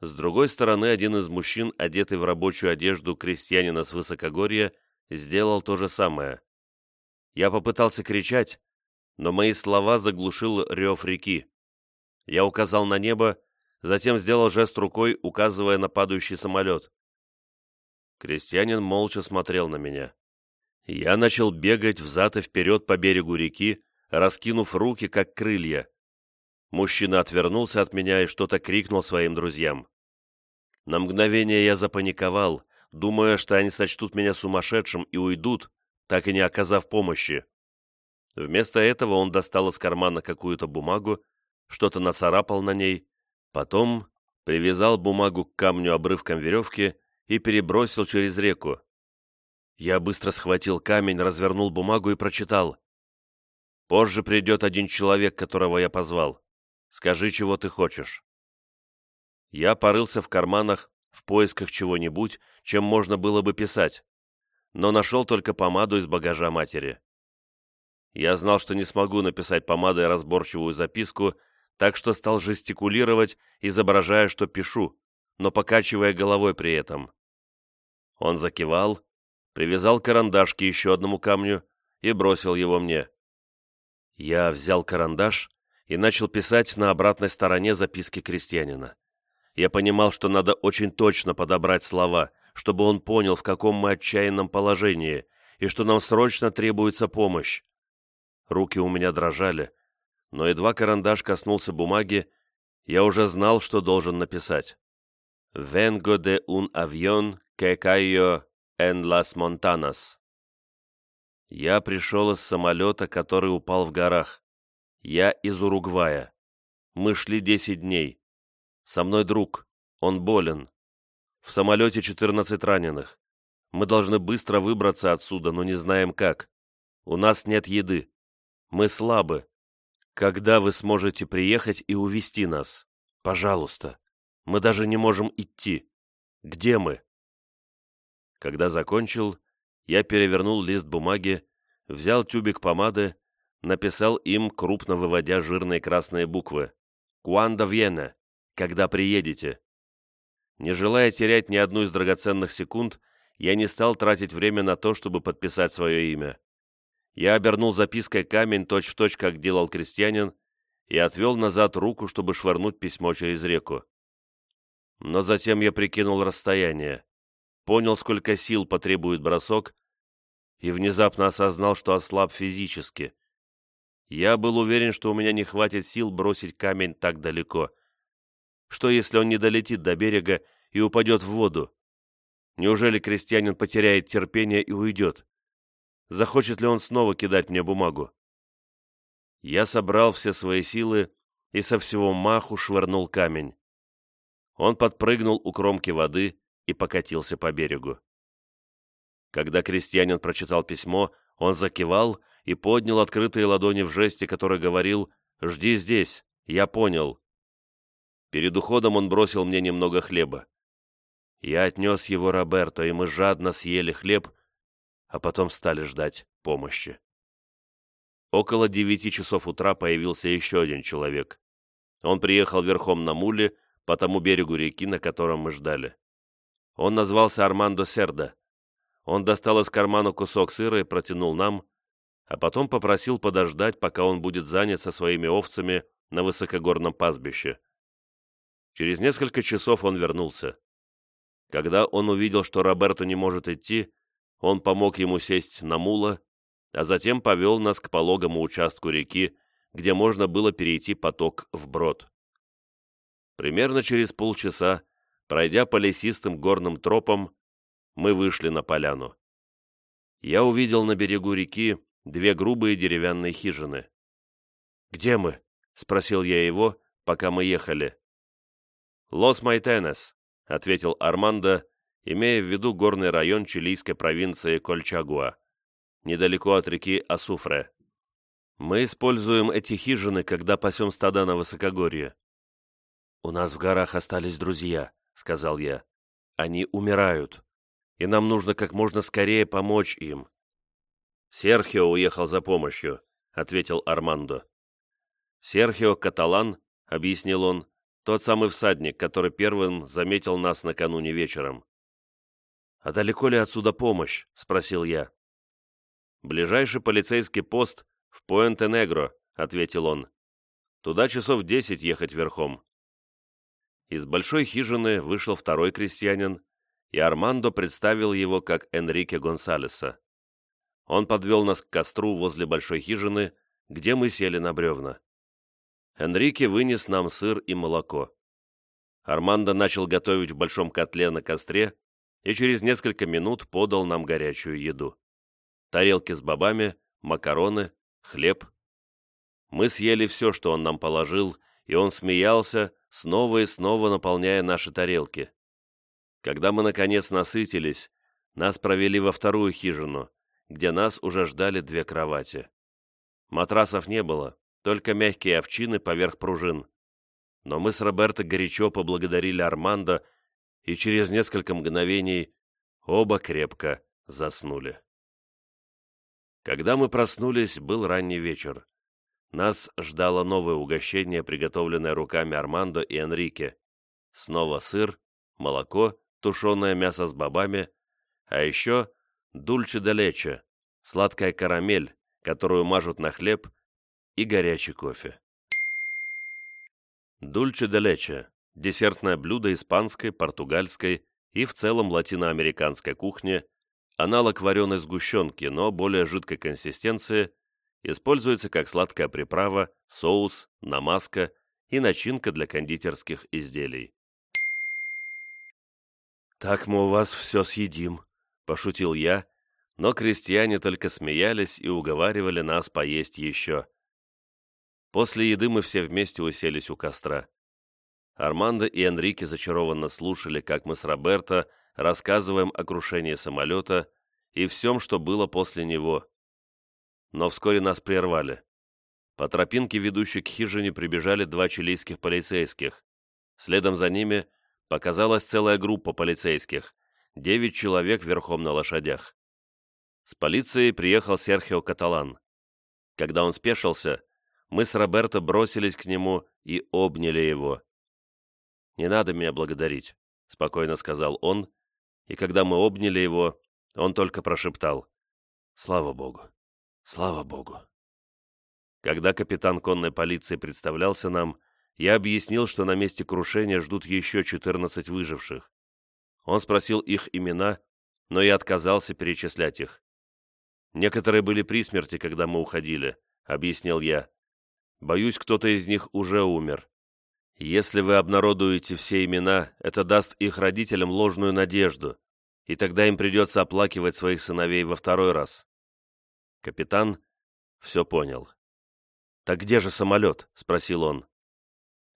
С другой стороны, один из мужчин, одетый в рабочую одежду крестьянина с высокогорья, сделал то же самое. Я попытался кричать, но мои слова заглушил рев реки. Я указал на небо, затем сделал жест рукой, указывая на падающий самолет. Крестьянин молча смотрел на меня. Я начал бегать взад и вперед по берегу реки, раскинув руки, как крылья. Мужчина отвернулся от меня и что-то крикнул своим друзьям. На мгновение я запаниковал, думая, что они сочтут меня сумасшедшим и уйдут, так и не оказав помощи. Вместо этого он достал из кармана какую-то бумагу, что-то нацарапал на ней, потом привязал бумагу к камню обрывком веревки и перебросил через реку. Я быстро схватил камень, развернул бумагу и прочитал. «Позже придет один человек, которого я позвал. Скажи, чего ты хочешь». Я порылся в карманах в поисках чего-нибудь, чем можно было бы писать но нашел только помаду из багажа матери. Я знал, что не смогу написать помадой разборчивую записку, так что стал жестикулировать, изображая, что пишу, но покачивая головой при этом. Он закивал, привязал карандаш к еще одному камню и бросил его мне. Я взял карандаш и начал писать на обратной стороне записки крестьянина. Я понимал, что надо очень точно подобрать слова, чтобы он понял, в каком мы отчаянном положении, и что нам срочно требуется помощь. Руки у меня дрожали, но едва карандаш коснулся бумаги, я уже знал, что должен написать. «Vengo de un avión que cayó en las montanas». Я пришел из самолета, который упал в горах. Я из Уругвая. Мы шли десять дней. Со мной друг. Он болен. В самолете 14 раненых. Мы должны быстро выбраться отсюда, но не знаем как. У нас нет еды. Мы слабы. Когда вы сможете приехать и увести нас? Пожалуйста. Мы даже не можем идти. Где мы?» Когда закончил, я перевернул лист бумаги, взял тюбик помады, написал им, крупно выводя жирные красные буквы. «Куанда Вьена», «Когда приедете». Не желая терять ни одну из драгоценных секунд, я не стал тратить время на то, чтобы подписать свое имя. Я обернул запиской камень точь-в-точь, точь, как делал крестьянин, и отвел назад руку, чтобы швырнуть письмо через реку. Но затем я прикинул расстояние, понял, сколько сил потребует бросок, и внезапно осознал, что ослаб физически. Я был уверен, что у меня не хватит сил бросить камень так далеко. Что, если он не долетит до берега и упадет в воду? Неужели крестьянин потеряет терпение и уйдет? Захочет ли он снова кидать мне бумагу? Я собрал все свои силы и со всего маху швырнул камень. Он подпрыгнул у кромки воды и покатился по берегу. Когда крестьянин прочитал письмо, он закивал и поднял открытые ладони в жесте, который говорил «Жди здесь, я понял». Перед уходом он бросил мне немного хлеба. Я отнес его Роберто, и мы жадно съели хлеб, а потом стали ждать помощи. Около девяти часов утра появился еще один человек. Он приехал верхом на муле по тому берегу реки, на котором мы ждали. Он назвался Армандо Серда. Он достал из кармана кусок сыра и протянул нам, а потом попросил подождать, пока он будет занят со своими овцами на высокогорном пастбище. Через несколько часов он вернулся. Когда он увидел, что Роберто не может идти, он помог ему сесть на мула, а затем повел нас к пологому участку реки, где можно было перейти поток вброд. Примерно через полчаса, пройдя по лесистым горным тропам, мы вышли на поляну. Я увидел на берегу реки две грубые деревянные хижины. «Где мы?» — спросил я его, пока мы ехали. «Лос Майтенес», — ответил Армандо, имея в виду горный район чилийской провинции Кольчагуа. недалеко от реки Асуфре. Мы используем эти хижины, когда пасем стада на высокогорье. «У нас в горах остались друзья», — сказал я. «Они умирают, и нам нужно как можно скорее помочь им». «Серхио уехал за помощью», — ответил Армандо. «Серхио Каталан», — объяснил он, — «тот самый всадник, который первым заметил нас накануне вечером». «А далеко ли отсюда помощь?» — спросил я. «Ближайший полицейский пост в Пуэнте-Негро», — ответил он. «Туда часов десять ехать верхом». Из большой хижины вышел второй крестьянин, и Армандо представил его как Энрике Гонсалеса. Он подвел нас к костру возле большой хижины, где мы сели на бревна. Энрике вынес нам сыр и молоко. Армандо начал готовить в большом котле на костре и через несколько минут подал нам горячую еду. Тарелки с бобами, макароны, хлеб. Мы съели все, что он нам положил, и он смеялся, снова и снова наполняя наши тарелки. Когда мы, наконец, насытились, нас провели во вторую хижину, где нас уже ждали две кровати. Матрасов не было, только мягкие овчины поверх пружин. Но мы с Роберто горячо поблагодарили Армандо, и через несколько мгновений оба крепко заснули. Когда мы проснулись, был ранний вечер. Нас ждало новое угощение, приготовленное руками Армандо и Энрике. Снова сыр, молоко, тушеное мясо с бобами, а еще дульче де лече, сладкая карамель, которую мажут на хлеб, и горячий кофе. Дульче де лече – десертное блюдо испанской, португальской и в целом латиноамериканской кухни, аналог вареной сгущенки, но более жидкой консистенции, Используется как сладкая приправа, соус, намазка и начинка для кондитерских изделий. «Так мы у вас все съедим», — пошутил я, но крестьяне только смеялись и уговаривали нас поесть еще. После еды мы все вместе уселись у костра. Армандо и Энрике зачарованно слушали, как мы с Роберто рассказываем о крушении самолета и всем, что было после него но вскоре нас прервали. По тропинке, ведущей к хижине, прибежали два чилийских полицейских. Следом за ними показалась целая группа полицейских, девять человек верхом на лошадях. С полицией приехал Серхио Каталан. Когда он спешился, мы с Роберто бросились к нему и обняли его. «Не надо меня благодарить», — спокойно сказал он, и когда мы обняли его, он только прошептал «Слава Богу». Слава Богу. Когда капитан конной полиции представлялся нам, я объяснил, что на месте крушения ждут еще 14 выживших. Он спросил их имена, но я отказался перечислять их. Некоторые были при смерти, когда мы уходили, объяснил я. Боюсь, кто-то из них уже умер. Если вы обнародуете все имена, это даст их родителям ложную надежду, и тогда им придется оплакивать своих сыновей во второй раз. Капитан все понял. «Так где же самолет?» — спросил он.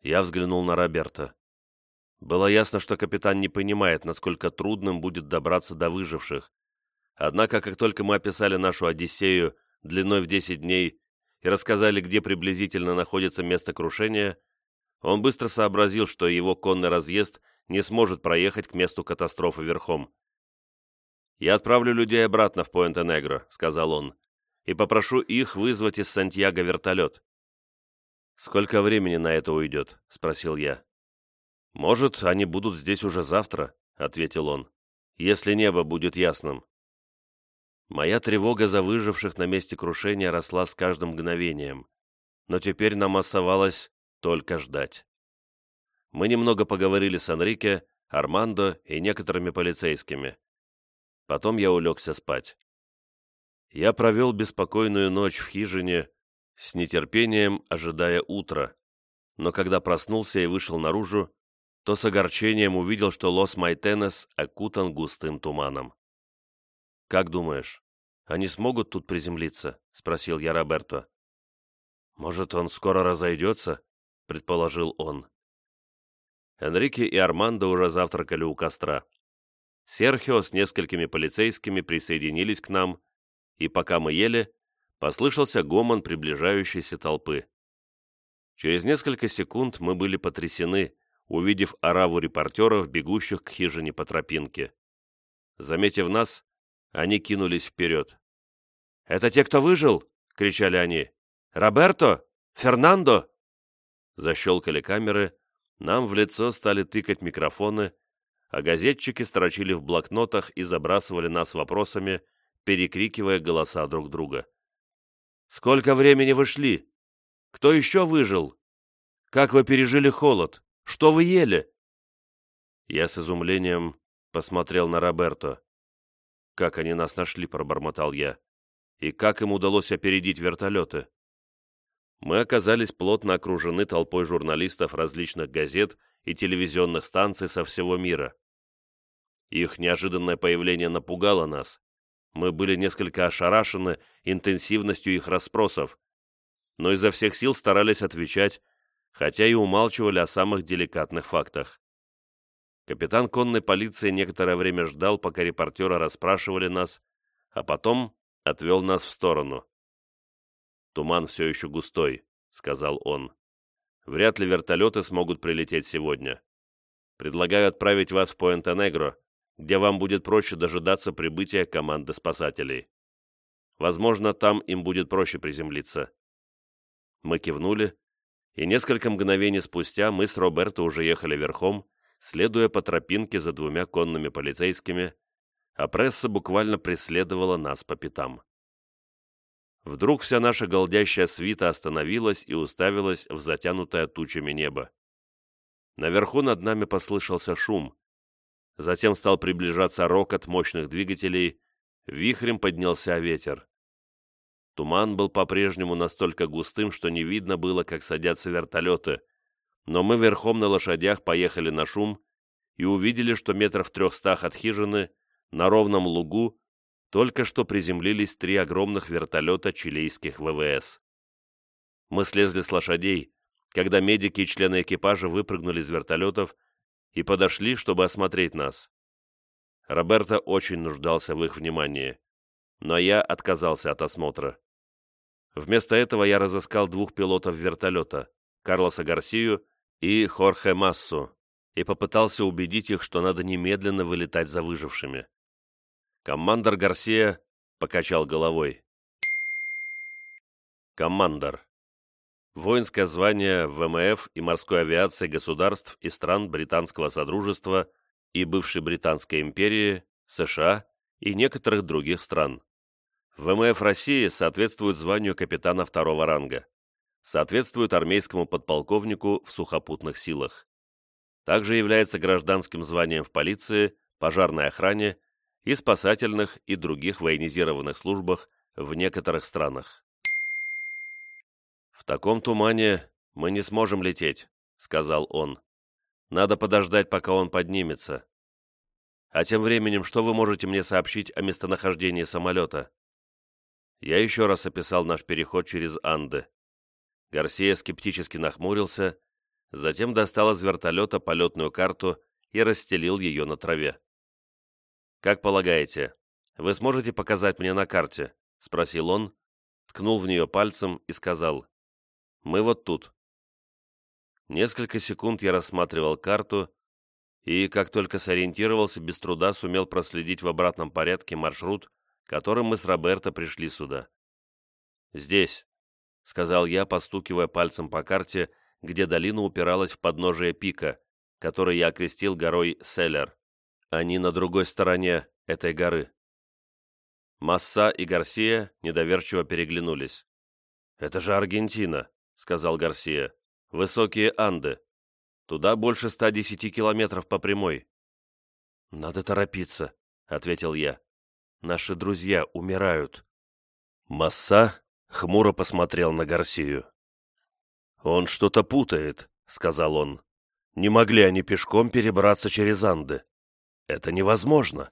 Я взглянул на Роберта. Было ясно, что капитан не понимает, насколько трудным будет добраться до выживших. Однако, как только мы описали нашу Одиссею длиной в 10 дней и рассказали, где приблизительно находится место крушения, он быстро сообразил, что его конный разъезд не сможет проехать к месту катастрофы верхом. «Я отправлю людей обратно в Пуэнте-Негро», — сказал он и попрошу их вызвать из Сантьяго вертолет». «Сколько времени на это уйдет?» — спросил я. «Может, они будут здесь уже завтра», — ответил он, «если небо будет ясным». Моя тревога за выживших на месте крушения росла с каждым мгновением, но теперь нам оставалось только ждать. Мы немного поговорили с Энрике, Армандо и некоторыми полицейскими. Потом я улегся спать. Я провел беспокойную ночь в хижине, с нетерпением ожидая утра, но когда проснулся и вышел наружу, то с огорчением увидел, что Лос-Майтенес окутан густым туманом. «Как думаешь, они смогут тут приземлиться?» — спросил я Роберто. «Может, он скоро разойдется?» — предположил он. Энрике и Армандо уже завтракали у костра. Серхио с несколькими полицейскими присоединились к нам, и пока мы ели, послышался гомон приближающейся толпы. Через несколько секунд мы были потрясены, увидев ораву репортеров, бегущих к хижине по тропинке. Заметив нас, они кинулись вперед. «Это те, кто выжил?» — кричали они. «Роберто? Фернандо?» Защелкали камеры, нам в лицо стали тыкать микрофоны, а газетчики строчили в блокнотах и забрасывали нас вопросами, перекрикивая голоса друг друга. «Сколько времени вы шли? Кто еще выжил? Как вы пережили холод? Что вы ели?» Я с изумлением посмотрел на Роберто. «Как они нас нашли?» — пробормотал я. «И как им удалось опередить вертолеты?» Мы оказались плотно окружены толпой журналистов различных газет и телевизионных станций со всего мира. Их неожиданное появление напугало нас. Мы были несколько ошарашены интенсивностью их расспросов, но изо всех сил старались отвечать, хотя и умалчивали о самых деликатных фактах. Капитан конной полиции некоторое время ждал, пока репортеры расспрашивали нас, а потом отвел нас в сторону. «Туман все еще густой», — сказал он. «Вряд ли вертолеты смогут прилететь сегодня. Предлагаю отправить вас в Пуэнто-Негро, где вам будет проще дожидаться прибытия команды спасателей. Возможно, там им будет проще приземлиться». Мы кивнули, и несколько мгновений спустя мы с Роберто уже ехали верхом, следуя по тропинке за двумя конными полицейскими, а пресса буквально преследовала нас по пятам. Вдруг вся наша голдящая свита остановилась и уставилась в затянутое тучами небо. Наверху над нами послышался шум. Затем стал приближаться рокот мощных двигателей, вихрем поднялся ветер. Туман был по-прежнему настолько густым, что не видно было, как садятся вертолеты, но мы верхом на лошадях поехали на шум и увидели, что метров трехстах от хижины, на ровном лугу, только что приземлились три огромных вертолета чилийских ВВС. Мы слезли с лошадей, когда медики и члены экипажа выпрыгнули из вертолетов и подошли, чтобы осмотреть нас. Роберто очень нуждался в их внимании, но я отказался от осмотра. Вместо этого я разыскал двух пилотов вертолета, Карлоса Гарсию и Хорхе Массу, и попытался убедить их, что надо немедленно вылетать за выжившими. Коммандор Гарсия покачал головой. Коммандор. Воинское звание ВМФ и морской авиации государств и стран Британского Содружества и бывшей Британской империи, США и некоторых других стран. ВМФ России соответствует званию капитана второго ранга соответствует армейскому подполковнику в сухопутных силах. Также является гражданским званием в полиции, пожарной охране и спасательных и других военизированных службах в некоторых странах. «В таком тумане мы не сможем лететь», — сказал он. «Надо подождать, пока он поднимется. А тем временем, что вы можете мне сообщить о местонахождении самолета?» Я еще раз описал наш переход через Анды. Гарсия скептически нахмурился, затем достал из вертолета полетную карту и расстелил ее на траве. «Как полагаете, вы сможете показать мне на карте?» — спросил он, ткнул в нее пальцем и сказал. «Мы вот тут». Несколько секунд я рассматривал карту и, как только сориентировался, без труда сумел проследить в обратном порядке маршрут, которым мы с Роберто пришли сюда. «Здесь», — сказал я, постукивая пальцем по карте, где долина упиралась в подножие пика, который я окрестил горой Селлер. Они на другой стороне этой горы. Масса и Гарсия недоверчиво переглянулись. «Это же Аргентина», — сказал Гарсия. «Высокие Анды. Туда больше 110 километров по прямой». «Надо торопиться», — ответил я. «Наши друзья умирают». Масса хмуро посмотрел на Гарсию. «Он что-то путает», — сказал он. «Не могли они пешком перебраться через Анды. Это невозможно».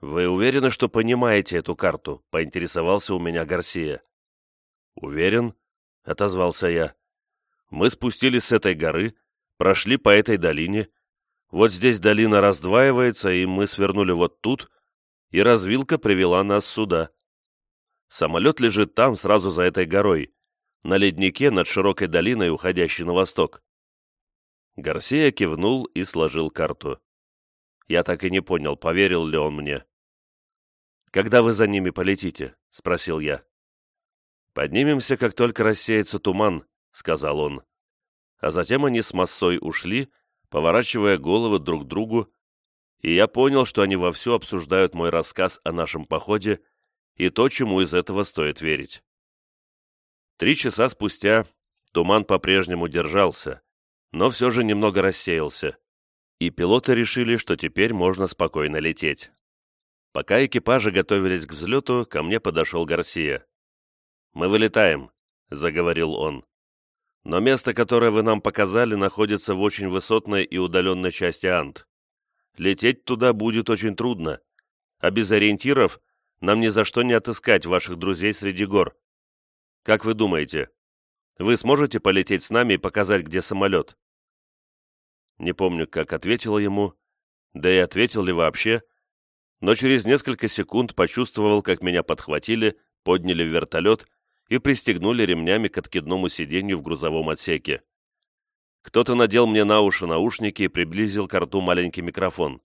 «Вы уверены, что понимаете эту карту?» — поинтересовался у меня Гарсия. «Уверен», — отозвался я. «Мы спустились с этой горы, прошли по этой долине. Вот здесь долина раздваивается, и мы свернули вот тут, и развилка привела нас сюда. Самолет лежит там, сразу за этой горой, на леднике над широкой долиной, уходящей на восток. Гарсия кивнул и сложил карту. Я так и не понял, поверил ли он мне. «Когда вы за ними полетите?» — спросил я. «Поднимемся, как только рассеется туман», — сказал он. А затем они с массой ушли, поворачивая головы друг к другу, и я понял, что они вовсю обсуждают мой рассказ о нашем походе и то, чему из этого стоит верить. Три часа спустя туман по-прежнему держался, но все же немного рассеялся, и пилоты решили, что теперь можно спокойно лететь. Пока экипажи готовились к взлету, ко мне подошел Гарсия. «Мы вылетаем», — заговорил он. «Но место, которое вы нам показали, находится в очень высотной и удаленной части Ант. Лететь туда будет очень трудно, а без ориентиров нам ни за что не отыскать ваших друзей среди гор. Как вы думаете, вы сможете полететь с нами и показать, где самолет?» Не помню, как ответила ему, да и ответил ли вообще, но через несколько секунд почувствовал, как меня подхватили, подняли в вертолет и пристегнули ремнями к откидному сиденью в грузовом отсеке. Кто-то надел мне на уши наушники и приблизил к рту маленький микрофон.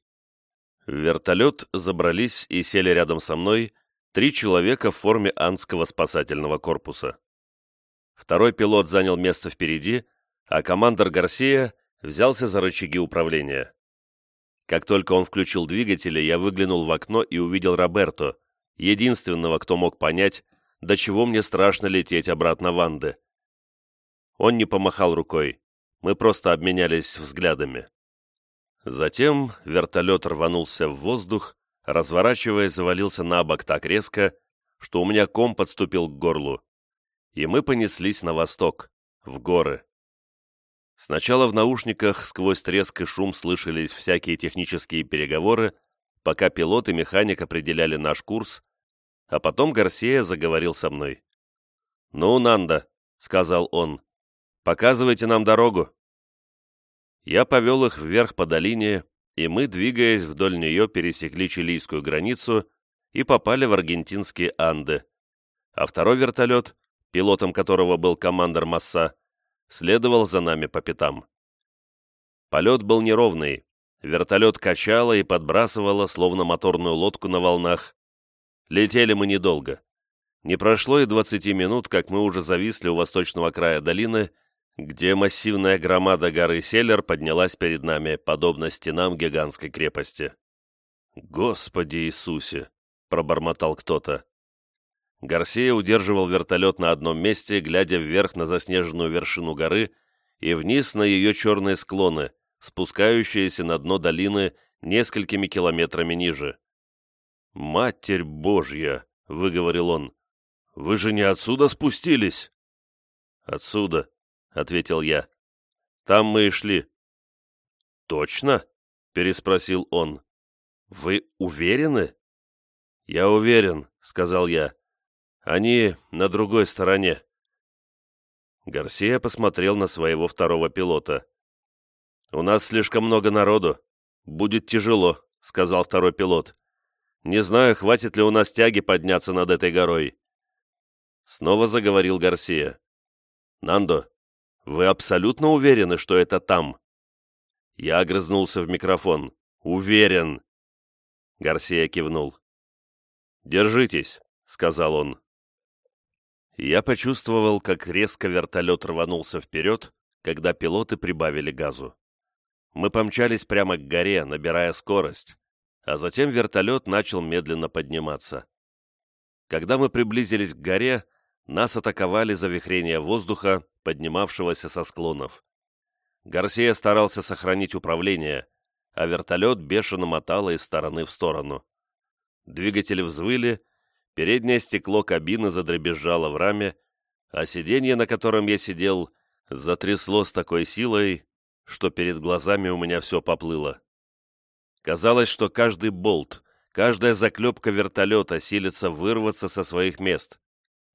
В вертолет забрались и сели рядом со мной три человека в форме Анского спасательного корпуса. Второй пилот занял место впереди, а командор Гарсия взялся за рычаги управления. Как только он включил двигатели, я выглянул в окно и увидел Роберто, единственного, кто мог понять, до чего мне страшно лететь обратно в Анды. Он не помахал рукой, мы просто обменялись взглядами. Затем вертолет рванулся в воздух, разворачиваясь, завалился на бок так резко, что у меня ком подступил к горлу. И мы понеслись на восток, в горы. Сначала в наушниках сквозь треск и шум слышались всякие технические переговоры, пока пилот и механик определяли наш курс, а потом Гарсия заговорил со мной. «Ну, Нанда», — сказал он, — «показывайте нам дорогу». Я повел их вверх по долине, и мы, двигаясь вдоль нее, пересекли чилийскую границу и попали в аргентинские Анды. А второй вертолет, пилотом которого был командор Масса, следовал за нами по пятам. Полет был неровный, вертолет качало и подбрасывало, словно моторную лодку на волнах. Летели мы недолго. Не прошло и двадцати минут, как мы уже зависли у восточного края долины где массивная громада горы Селлер поднялась перед нами, подобно стенам гигантской крепости. «Господи Иисусе!» — пробормотал кто-то. Гарсия удерживал вертолет на одном месте, глядя вверх на заснеженную вершину горы и вниз на ее черные склоны, спускающиеся на дно долины несколькими километрами ниже. «Матерь Божья!» — выговорил он. «Вы же не отсюда спустились?» «Отсюда», — ответил я. «Там мы и шли». «Точно?» — переспросил он. «Вы уверены?» «Я уверен», — сказал я. «Они на другой стороне». Гарсия посмотрел на своего второго пилота. «У нас слишком много народу. Будет тяжело», — сказал второй пилот. «Не знаю, хватит ли у нас тяги подняться над этой горой». Снова заговорил Гарсия. «Нандо, вы абсолютно уверены, что это там?» Я огрызнулся в микрофон. «Уверен!» Гарсия кивнул. «Держитесь», — сказал он. Я почувствовал, как резко вертолет рванулся вперед, когда пилоты прибавили газу. Мы помчались прямо к горе, набирая скорость, а затем вертолет начал медленно подниматься. Когда мы приблизились к горе, нас атаковали завихрения воздуха, поднимавшегося со склонов. Гарсия старался сохранить управление, а вертолет бешено мотало из стороны в сторону. Двигатели взвыли, переднее стекло кабины задребезжало в раме, а сиденье, на котором я сидел, затрясло с такой силой, что перед глазами у меня все поплыло. Казалось, что каждый болт, каждая заклепка вертолета силится вырваться со своих мест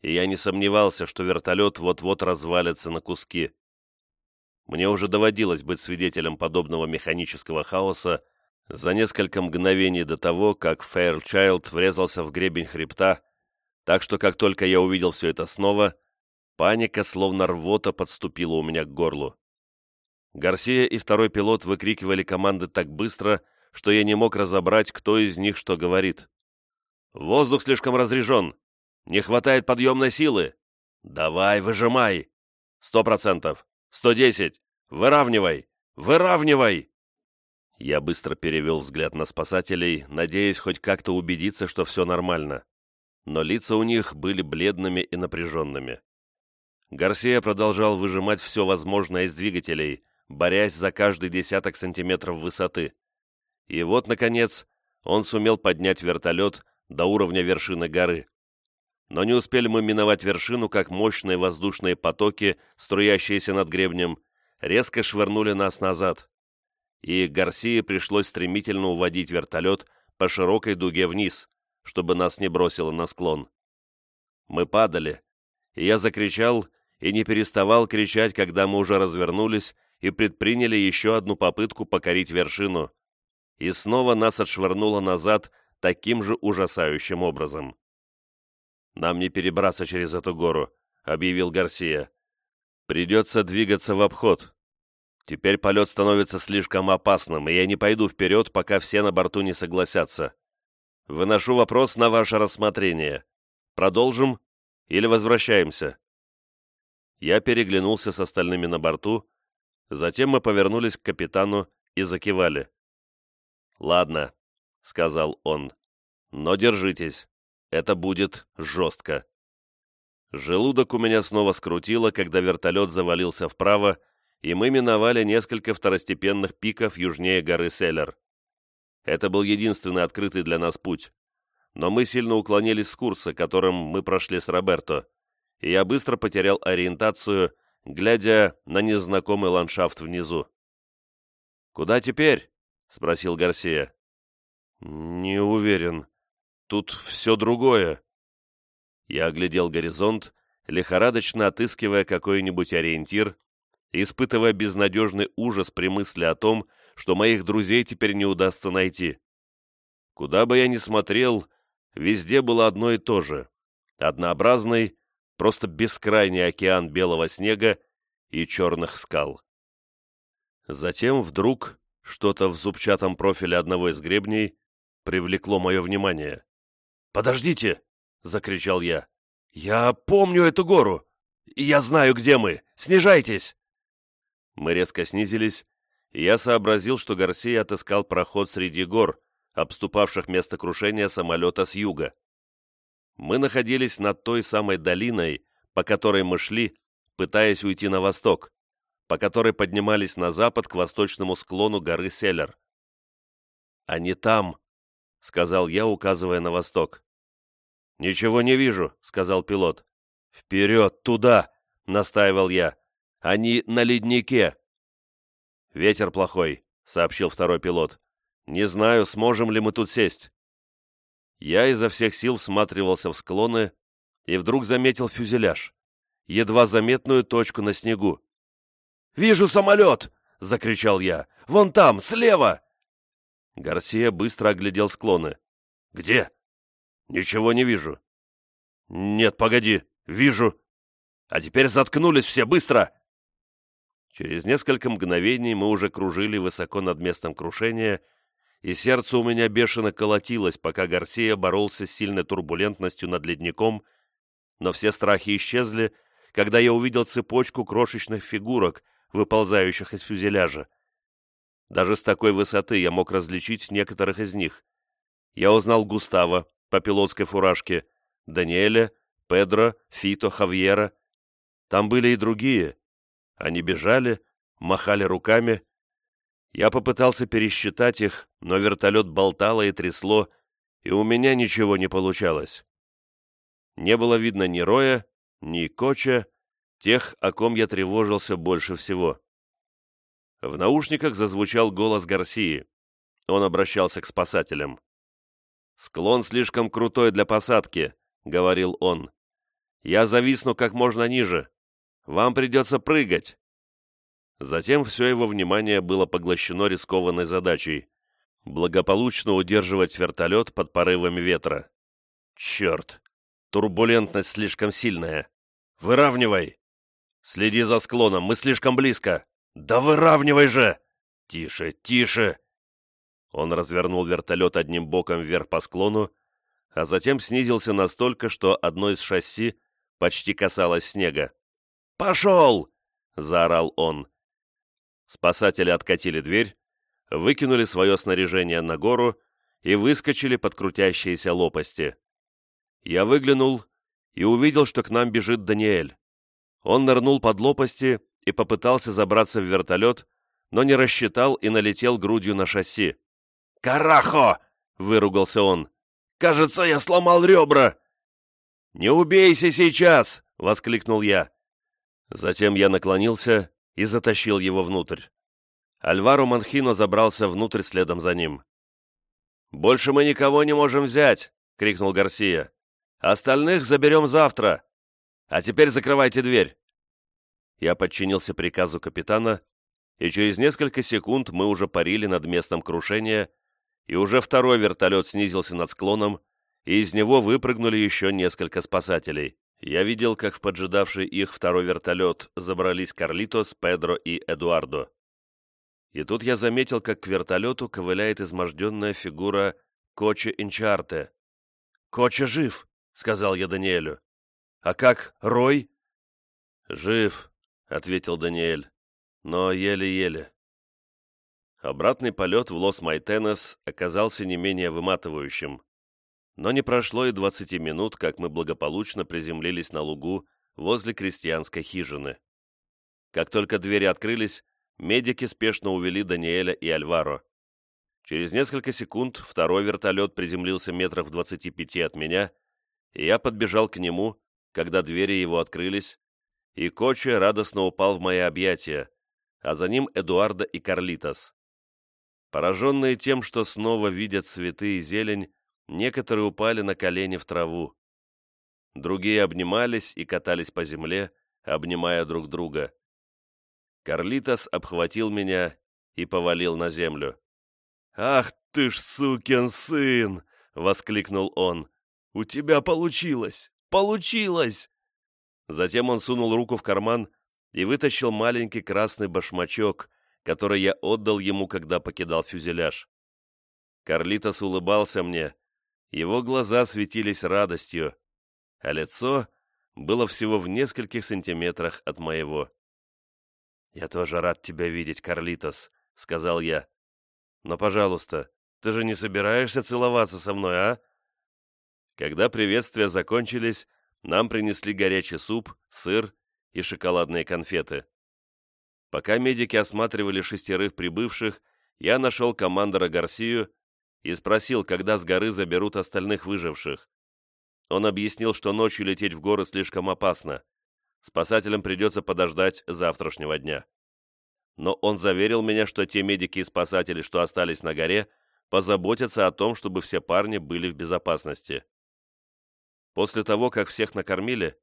и я не сомневался, что вертолет вот-вот развалится на куски. Мне уже доводилось быть свидетелем подобного механического хаоса за несколько мгновений до того, как Фэйрчайлд врезался в гребень хребта, Так что, как только я увидел все это снова, паника, словно рвота, подступила у меня к горлу. Гарсия и второй пилот выкрикивали команды так быстро, что я не мог разобрать, кто из них что говорит. «Воздух слишком разрежен! Не хватает подъемной силы! Давай, выжимай! Сто процентов! Сто десять! Выравнивай! Выравнивай!» Я быстро перевел взгляд на спасателей, надеясь хоть как-то убедиться, что все нормально. Но лица у них были бледными и напряженными. Гарсия продолжал выжимать все возможное из двигателей, борясь за каждый десяток сантиметров высоты. И вот, наконец, он сумел поднять вертолет до уровня вершины горы. Но не успели мы миновать вершину, как мощные воздушные потоки, струящиеся над гребнем, резко швырнули нас назад. И Гарсии пришлось стремительно уводить вертолет по широкой дуге вниз, чтобы нас не бросило на склон. Мы падали, и я закричал и не переставал кричать, когда мы уже развернулись и предприняли еще одну попытку покорить вершину, и снова нас отшвырнуло назад таким же ужасающим образом. «Нам не перебраться через эту гору», — объявил Гарсия. «Придется двигаться в обход. Теперь полет становится слишком опасным, и я не пойду вперед, пока все на борту не согласятся. Выношу вопрос на ваше рассмотрение. Продолжим или возвращаемся?» Я переглянулся с остальными на борту, затем мы повернулись к капитану и закивали. «Ладно», — сказал он, — «но держитесь, это будет жестко». Желудок у меня снова скрутило, когда вертолет завалился вправо, и мы миновали несколько второстепенных пиков южнее горы Селлер. Это был единственный открытый для нас путь. Но мы сильно уклонились с курса, которым мы прошли с Роберто, и я быстро потерял ориентацию, глядя на незнакомый ландшафт внизу. «Куда теперь?» — спросил Гарсия. «Не уверен. Тут все другое». Я оглядел горизонт, лихорадочно отыскивая какой-нибудь ориентир, испытывая безнадежный ужас при мысли о том, что моих друзей теперь не удастся найти. Куда бы я ни смотрел, везде было одно и то же. Однообразный, просто бескрайний океан белого снега и черных скал. Затем вдруг что-то в зубчатом профиле одного из гребней привлекло мое внимание. «Подождите!» — закричал я. «Я помню эту гору! Я знаю, где мы! Снижайтесь!» Мы резко снизились, и я сообразил, что Гарсия отыскал проход среди гор, обступавших место крушения самолета с юга. Мы находились над той самой долиной, по которой мы шли, пытаясь уйти на восток по которой поднимались на запад к восточному склону горы Селлер. «Они там», — сказал я, указывая на восток. «Ничего не вижу», — сказал пилот. «Вперед, туда!» — настаивал я. «Они на леднике!» «Ветер плохой», — сообщил второй пилот. «Не знаю, сможем ли мы тут сесть». Я изо всех сил всматривался в склоны и вдруг заметил фюзеляж, едва заметную точку на снегу. «Вижу самолет!» — закричал я. «Вон там, слева!» Гарсия быстро оглядел склоны. «Где?» «Ничего не вижу». «Нет, погоди, вижу». «А теперь заткнулись все, быстро!» Через несколько мгновений мы уже кружили высоко над местом крушения, и сердце у меня бешено колотилось, пока Гарсия боролся с сильной турбулентностью над ледником, но все страхи исчезли, когда я увидел цепочку крошечных фигурок, выползающих из фюзеляжа. Даже с такой высоты я мог различить некоторых из них. Я узнал Густава по пилотской фуражке, Даниэля, Педро, Фито, Хавьера. Там были и другие. Они бежали, махали руками. Я попытался пересчитать их, но вертолет болтало и трясло, и у меня ничего не получалось. Не было видно ни Роя, ни Коча, тех, о ком я тревожился больше всего. В наушниках зазвучал голос Гарсии. Он обращался к спасателям. «Склон слишком крутой для посадки», — говорил он. «Я зависну как можно ниже. Вам придется прыгать». Затем все его внимание было поглощено рискованной задачей — благополучно удерживать вертолет под порывами ветра. Черт! Турбулентность слишком сильная. Выравнивай. Следи за склоном, мы слишком близко. Да выравнивай же! Тише, тише!» Он развернул вертолет одним боком вверх по склону, а затем снизился настолько, что одно из шасси почти касалось снега. «Пошел!» — заорал он. Спасатели откатили дверь, выкинули свое снаряжение на гору и выскочили под крутящиеся лопасти. Я выглянул и увидел, что к нам бежит Даниэль. Он нырнул под лопасти и попытался забраться в вертолет, но не рассчитал и налетел грудью на шасси. «Карахо!» — выругался он. «Кажется, я сломал ребра!» «Не убейся сейчас!» — воскликнул я. Затем я наклонился и затащил его внутрь. Альваро Манхино забрался внутрь следом за ним. «Больше мы никого не можем взять!» — крикнул Гарсия. «Остальных заберем завтра! А теперь закрывайте дверь!» Я подчинился приказу капитана, и через несколько секунд мы уже парили над местом крушения, и уже второй вертолет снизился над склоном, и из него выпрыгнули еще несколько спасателей. Я видел, как в поджидавший их второй вертолет забрались Карлитос, Педро и Эдуардо. И тут я заметил, как к вертолету ковыляет изможденная фигура Коча Инчарте. «Коча жив!» — сказал я Даниэлю. «А как Рой?» «Жив», — ответил Даниэль, — «но еле-еле». Обратный полет в Лос-Майтенес оказался не менее выматывающим. Но не прошло и 20 минут, как мы благополучно приземлились на лугу возле крестьянской хижины. Как только двери открылись, медики спешно увели Даниэля и Альваро. Через несколько секунд второй вертолет приземлился метрах в 25 от меня, и я подбежал к нему, когда двери его открылись, и Коче радостно упал в мои объятия, а за ним Эдуарда и Карлитос. Пораженные тем, что снова видят цветы и зелень, некоторые упали на колени в траву. Другие обнимались и катались по земле, обнимая друг друга. Карлитос обхватил меня и повалил на землю. «Ах ты ж сукин сын!» — воскликнул он. «У тебя получилось! Получилось!» Затем он сунул руку в карман и вытащил маленький красный башмачок, который я отдал ему, когда покидал фюзеляж. Карлитос улыбался мне, его глаза светились радостью, а лицо было всего в нескольких сантиметрах от моего. «Я тоже рад тебя видеть, Карлитос», — сказал я. «Но, пожалуйста, ты же не собираешься целоваться со мной, а?» Когда приветствия закончились, нам принесли горячий суп, сыр и шоколадные конфеты. Пока медики осматривали шестерых прибывших, я нашел командора Гарсию и спросил, когда с горы заберут остальных выживших. Он объяснил, что ночью лететь в горы слишком опасно. Спасателям придется подождать завтрашнего дня. Но он заверил меня, что те медики и спасатели, что остались на горе, позаботятся о том, чтобы все парни были в безопасности. После того, как всех накормили,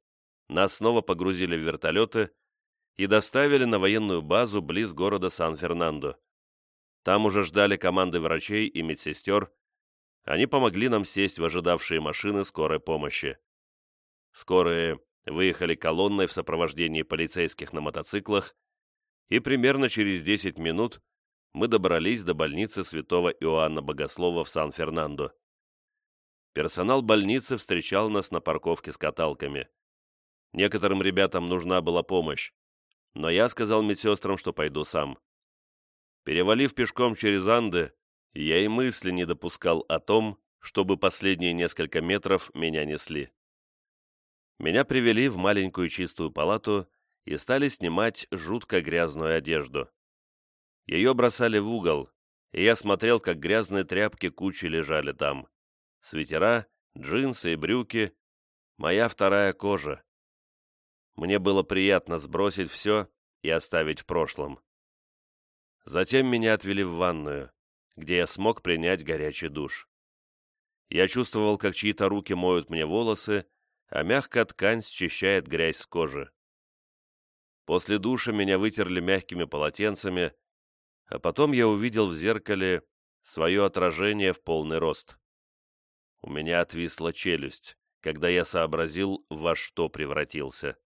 нас снова погрузили в вертолеты и доставили на военную базу близ города Сан-Фернандо. Там уже ждали команды врачей и медсестер. Они помогли нам сесть в ожидавшие машины скорой помощи. Скорые выехали колонной в сопровождении полицейских на мотоциклах, и примерно через 10 минут мы добрались до больницы святого Иоанна Богослова в Сан-Фернандо. Персонал больницы встречал нас на парковке с каталками. Некоторым ребятам нужна была помощь, но я сказал медсестрам, что пойду сам. Перевалив пешком через Анды, я и мысли не допускал о том, чтобы последние несколько метров меня несли. Меня привели в маленькую чистую палату и стали снимать жутко грязную одежду. Ее бросали в угол, и я смотрел, как грязные тряпки кучи лежали там. Свитера, джинсы и брюки. Моя вторая кожа. Мне было приятно сбросить все и оставить в прошлом. Затем меня отвели в ванную, где я смог принять горячий душ. Я чувствовал, как чьи-то руки моют мне волосы, а мягкая ткань счищает грязь с кожи. После душа меня вытерли мягкими полотенцами, а потом я увидел в зеркале свое отражение в полный рост. У меня отвисла челюсть, когда я сообразил, во что превратился.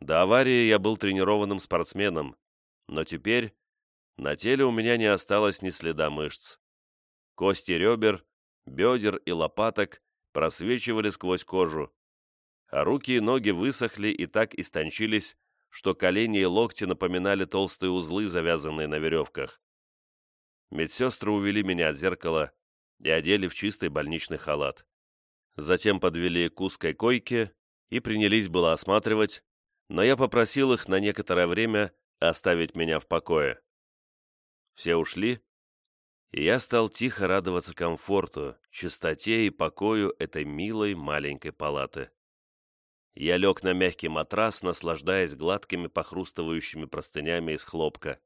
До аварии я был тренированным спортсменом, но теперь на теле у меня не осталось ни следа мышц. Кости ребер, бедер и лопаток просвечивали сквозь кожу, а руки и ноги высохли и так истончились, что колени и локти напоминали толстые узлы, завязанные на веревках. Медсестры увели меня от зеркала и одели в чистый больничный халат. Затем подвели к узкой койке и принялись было осматривать, но я попросил их на некоторое время оставить меня в покое. Все ушли, и я стал тихо радоваться комфорту, чистоте и покою этой милой маленькой палаты. Я лег на мягкий матрас, наслаждаясь гладкими похрустывающими простынями из хлопка.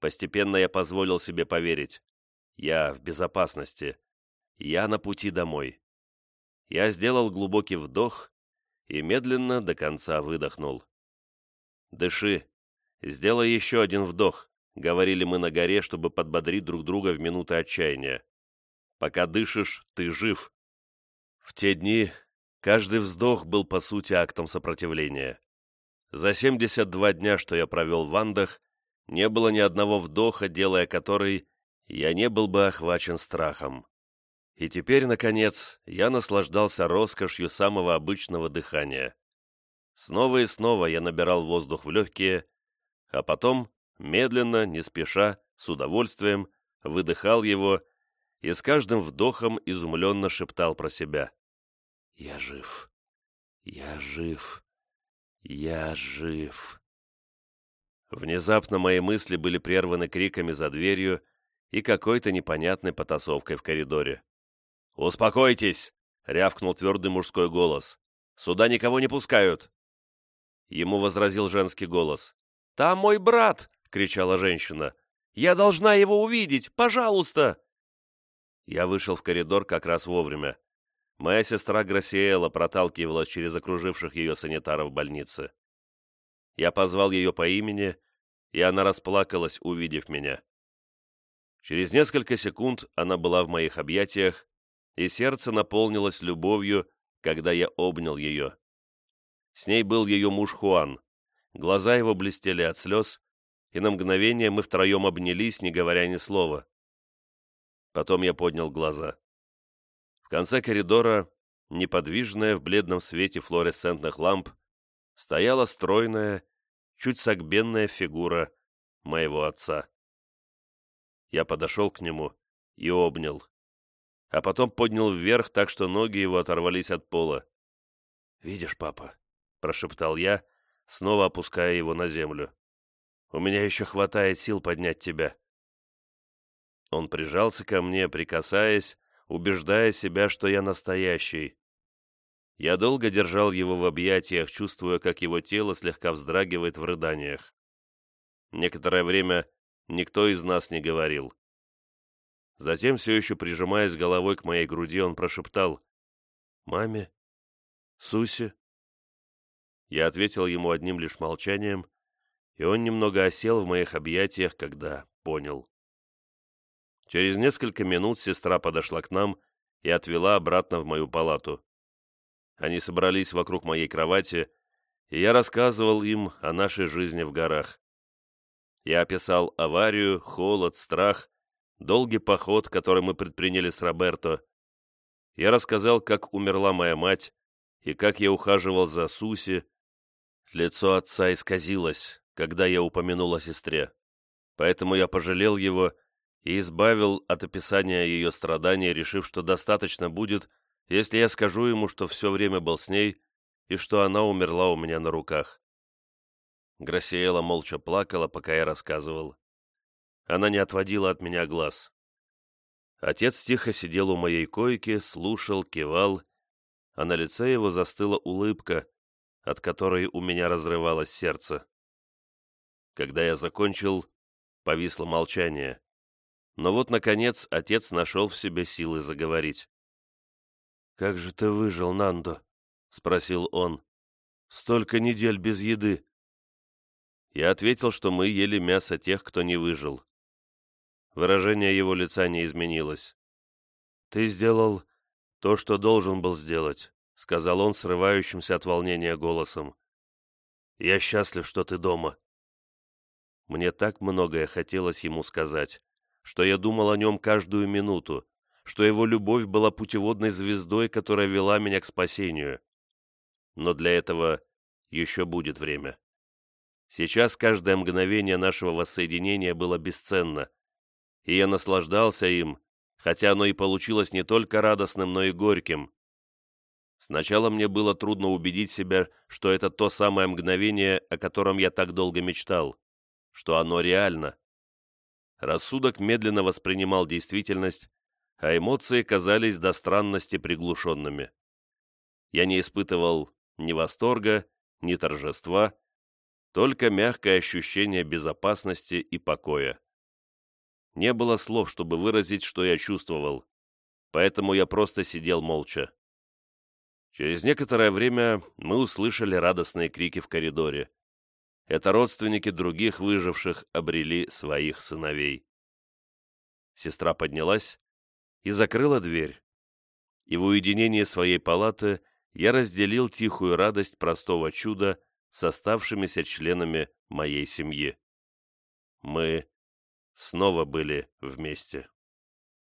Постепенно я позволил себе поверить. Я в безопасности. Я на пути домой. Я сделал глубокий вдох и медленно до конца выдохнул. «Дыши. Сделай еще один вдох», — говорили мы на горе, чтобы подбодрить друг друга в минуты отчаяния. «Пока дышишь, ты жив». В те дни каждый вздох был по сути актом сопротивления. За 72 дня, что я провел в Андах, не было ни одного вдоха, делая который, я не был бы охвачен страхом. И теперь, наконец, я наслаждался роскошью самого обычного дыхания. Снова и снова я набирал воздух в легкие, а потом, медленно, не спеша, с удовольствием, выдыхал его и с каждым вдохом изумленно шептал про себя. «Я жив! Я жив! Я жив!» Внезапно мои мысли были прерваны криками за дверью и какой-то непонятной потасовкой в коридоре. «Успокойтесь!» — рявкнул твердый мужской голос. «Сюда никого не пускают!» Ему возразил женский голос. «Там мой брат!» — кричала женщина. «Я должна его увидеть! Пожалуйста!» Я вышел в коридор как раз вовремя. Моя сестра Грасиэла проталкивалась через окруживших ее санитаров больницы. Я позвал ее по имени, и она расплакалась, увидев меня. Через несколько секунд она была в моих объятиях, и сердце наполнилось любовью, когда я обнял ее. С ней был ее муж Хуан. Глаза его блестели от слез, и на мгновение мы втроем обнялись, не говоря ни слова. Потом я поднял глаза. В конце коридора, неподвижная в бледном свете флуоресцентных ламп, стояла стройная, чуть согбенная фигура моего отца. Я подошел к нему и обнял а потом поднял вверх так, что ноги его оторвались от пола. «Видишь, папа?» — прошептал я, снова опуская его на землю. «У меня еще хватает сил поднять тебя». Он прижался ко мне, прикасаясь, убеждая себя, что я настоящий. Я долго держал его в объятиях, чувствуя, как его тело слегка вздрагивает в рыданиях. Некоторое время никто из нас не говорил. Затем, все еще прижимаясь головой к моей груди, он прошептал «Маме? Сусе?» Я ответил ему одним лишь молчанием, и он немного осел в моих объятиях, когда понял. Через несколько минут сестра подошла к нам и отвела обратно в мою палату. Они собрались вокруг моей кровати, и я рассказывал им о нашей жизни в горах. Я описал аварию, холод, страх долгий поход, который мы предприняли с Роберто. Я рассказал, как умерла моя мать и как я ухаживал за Суси. Лицо отца исказилось, когда я упомянул о сестре. Поэтому я пожалел его и избавил от описания ее страданий, решив, что достаточно будет, если я скажу ему, что все время был с ней и что она умерла у меня на руках. Грасиэла молча плакала, пока я рассказывал. Она не отводила от меня глаз. Отец тихо сидел у моей койки, слушал, кивал, а на лице его застыла улыбка, от которой у меня разрывалось сердце. Когда я закончил, повисло молчание. Но вот, наконец, отец нашел в себе силы заговорить. «Как же ты выжил, Нандо?» — спросил он. «Столько недель без еды». Я ответил, что мы ели мясо тех, кто не выжил. Выражение его лица не изменилось. «Ты сделал «То, что должен был сделать», — сказал он срывающимся от волнения голосом. «Я счастлив, что ты дома». Мне так многое хотелось ему сказать, что я думал о нем каждую минуту, что его любовь была путеводной звездой, которая вела меня к спасению. Но для этого еще будет время. Сейчас каждое мгновение нашего воссоединения было бесценно, и я наслаждался им, хотя оно и получилось не только радостным, но и горьким. Сначала мне было трудно убедить себя, что это то самое мгновение, о котором я так долго мечтал, что оно реально. Рассудок медленно воспринимал действительность, а эмоции казались до странности приглушенными. Я не испытывал ни восторга, ни торжества, только мягкое ощущение безопасности и покоя. Не было слов, чтобы выразить, что я чувствовал, поэтому я просто сидел молча. Через некоторое время мы услышали радостные крики в коридоре. Это родственники других выживших обрели своих сыновей. Сестра поднялась и закрыла дверь. И в уединении своей палаты я разделил тихую радость простого чуда с оставшимися членами моей семьи. Мы снова были вместе.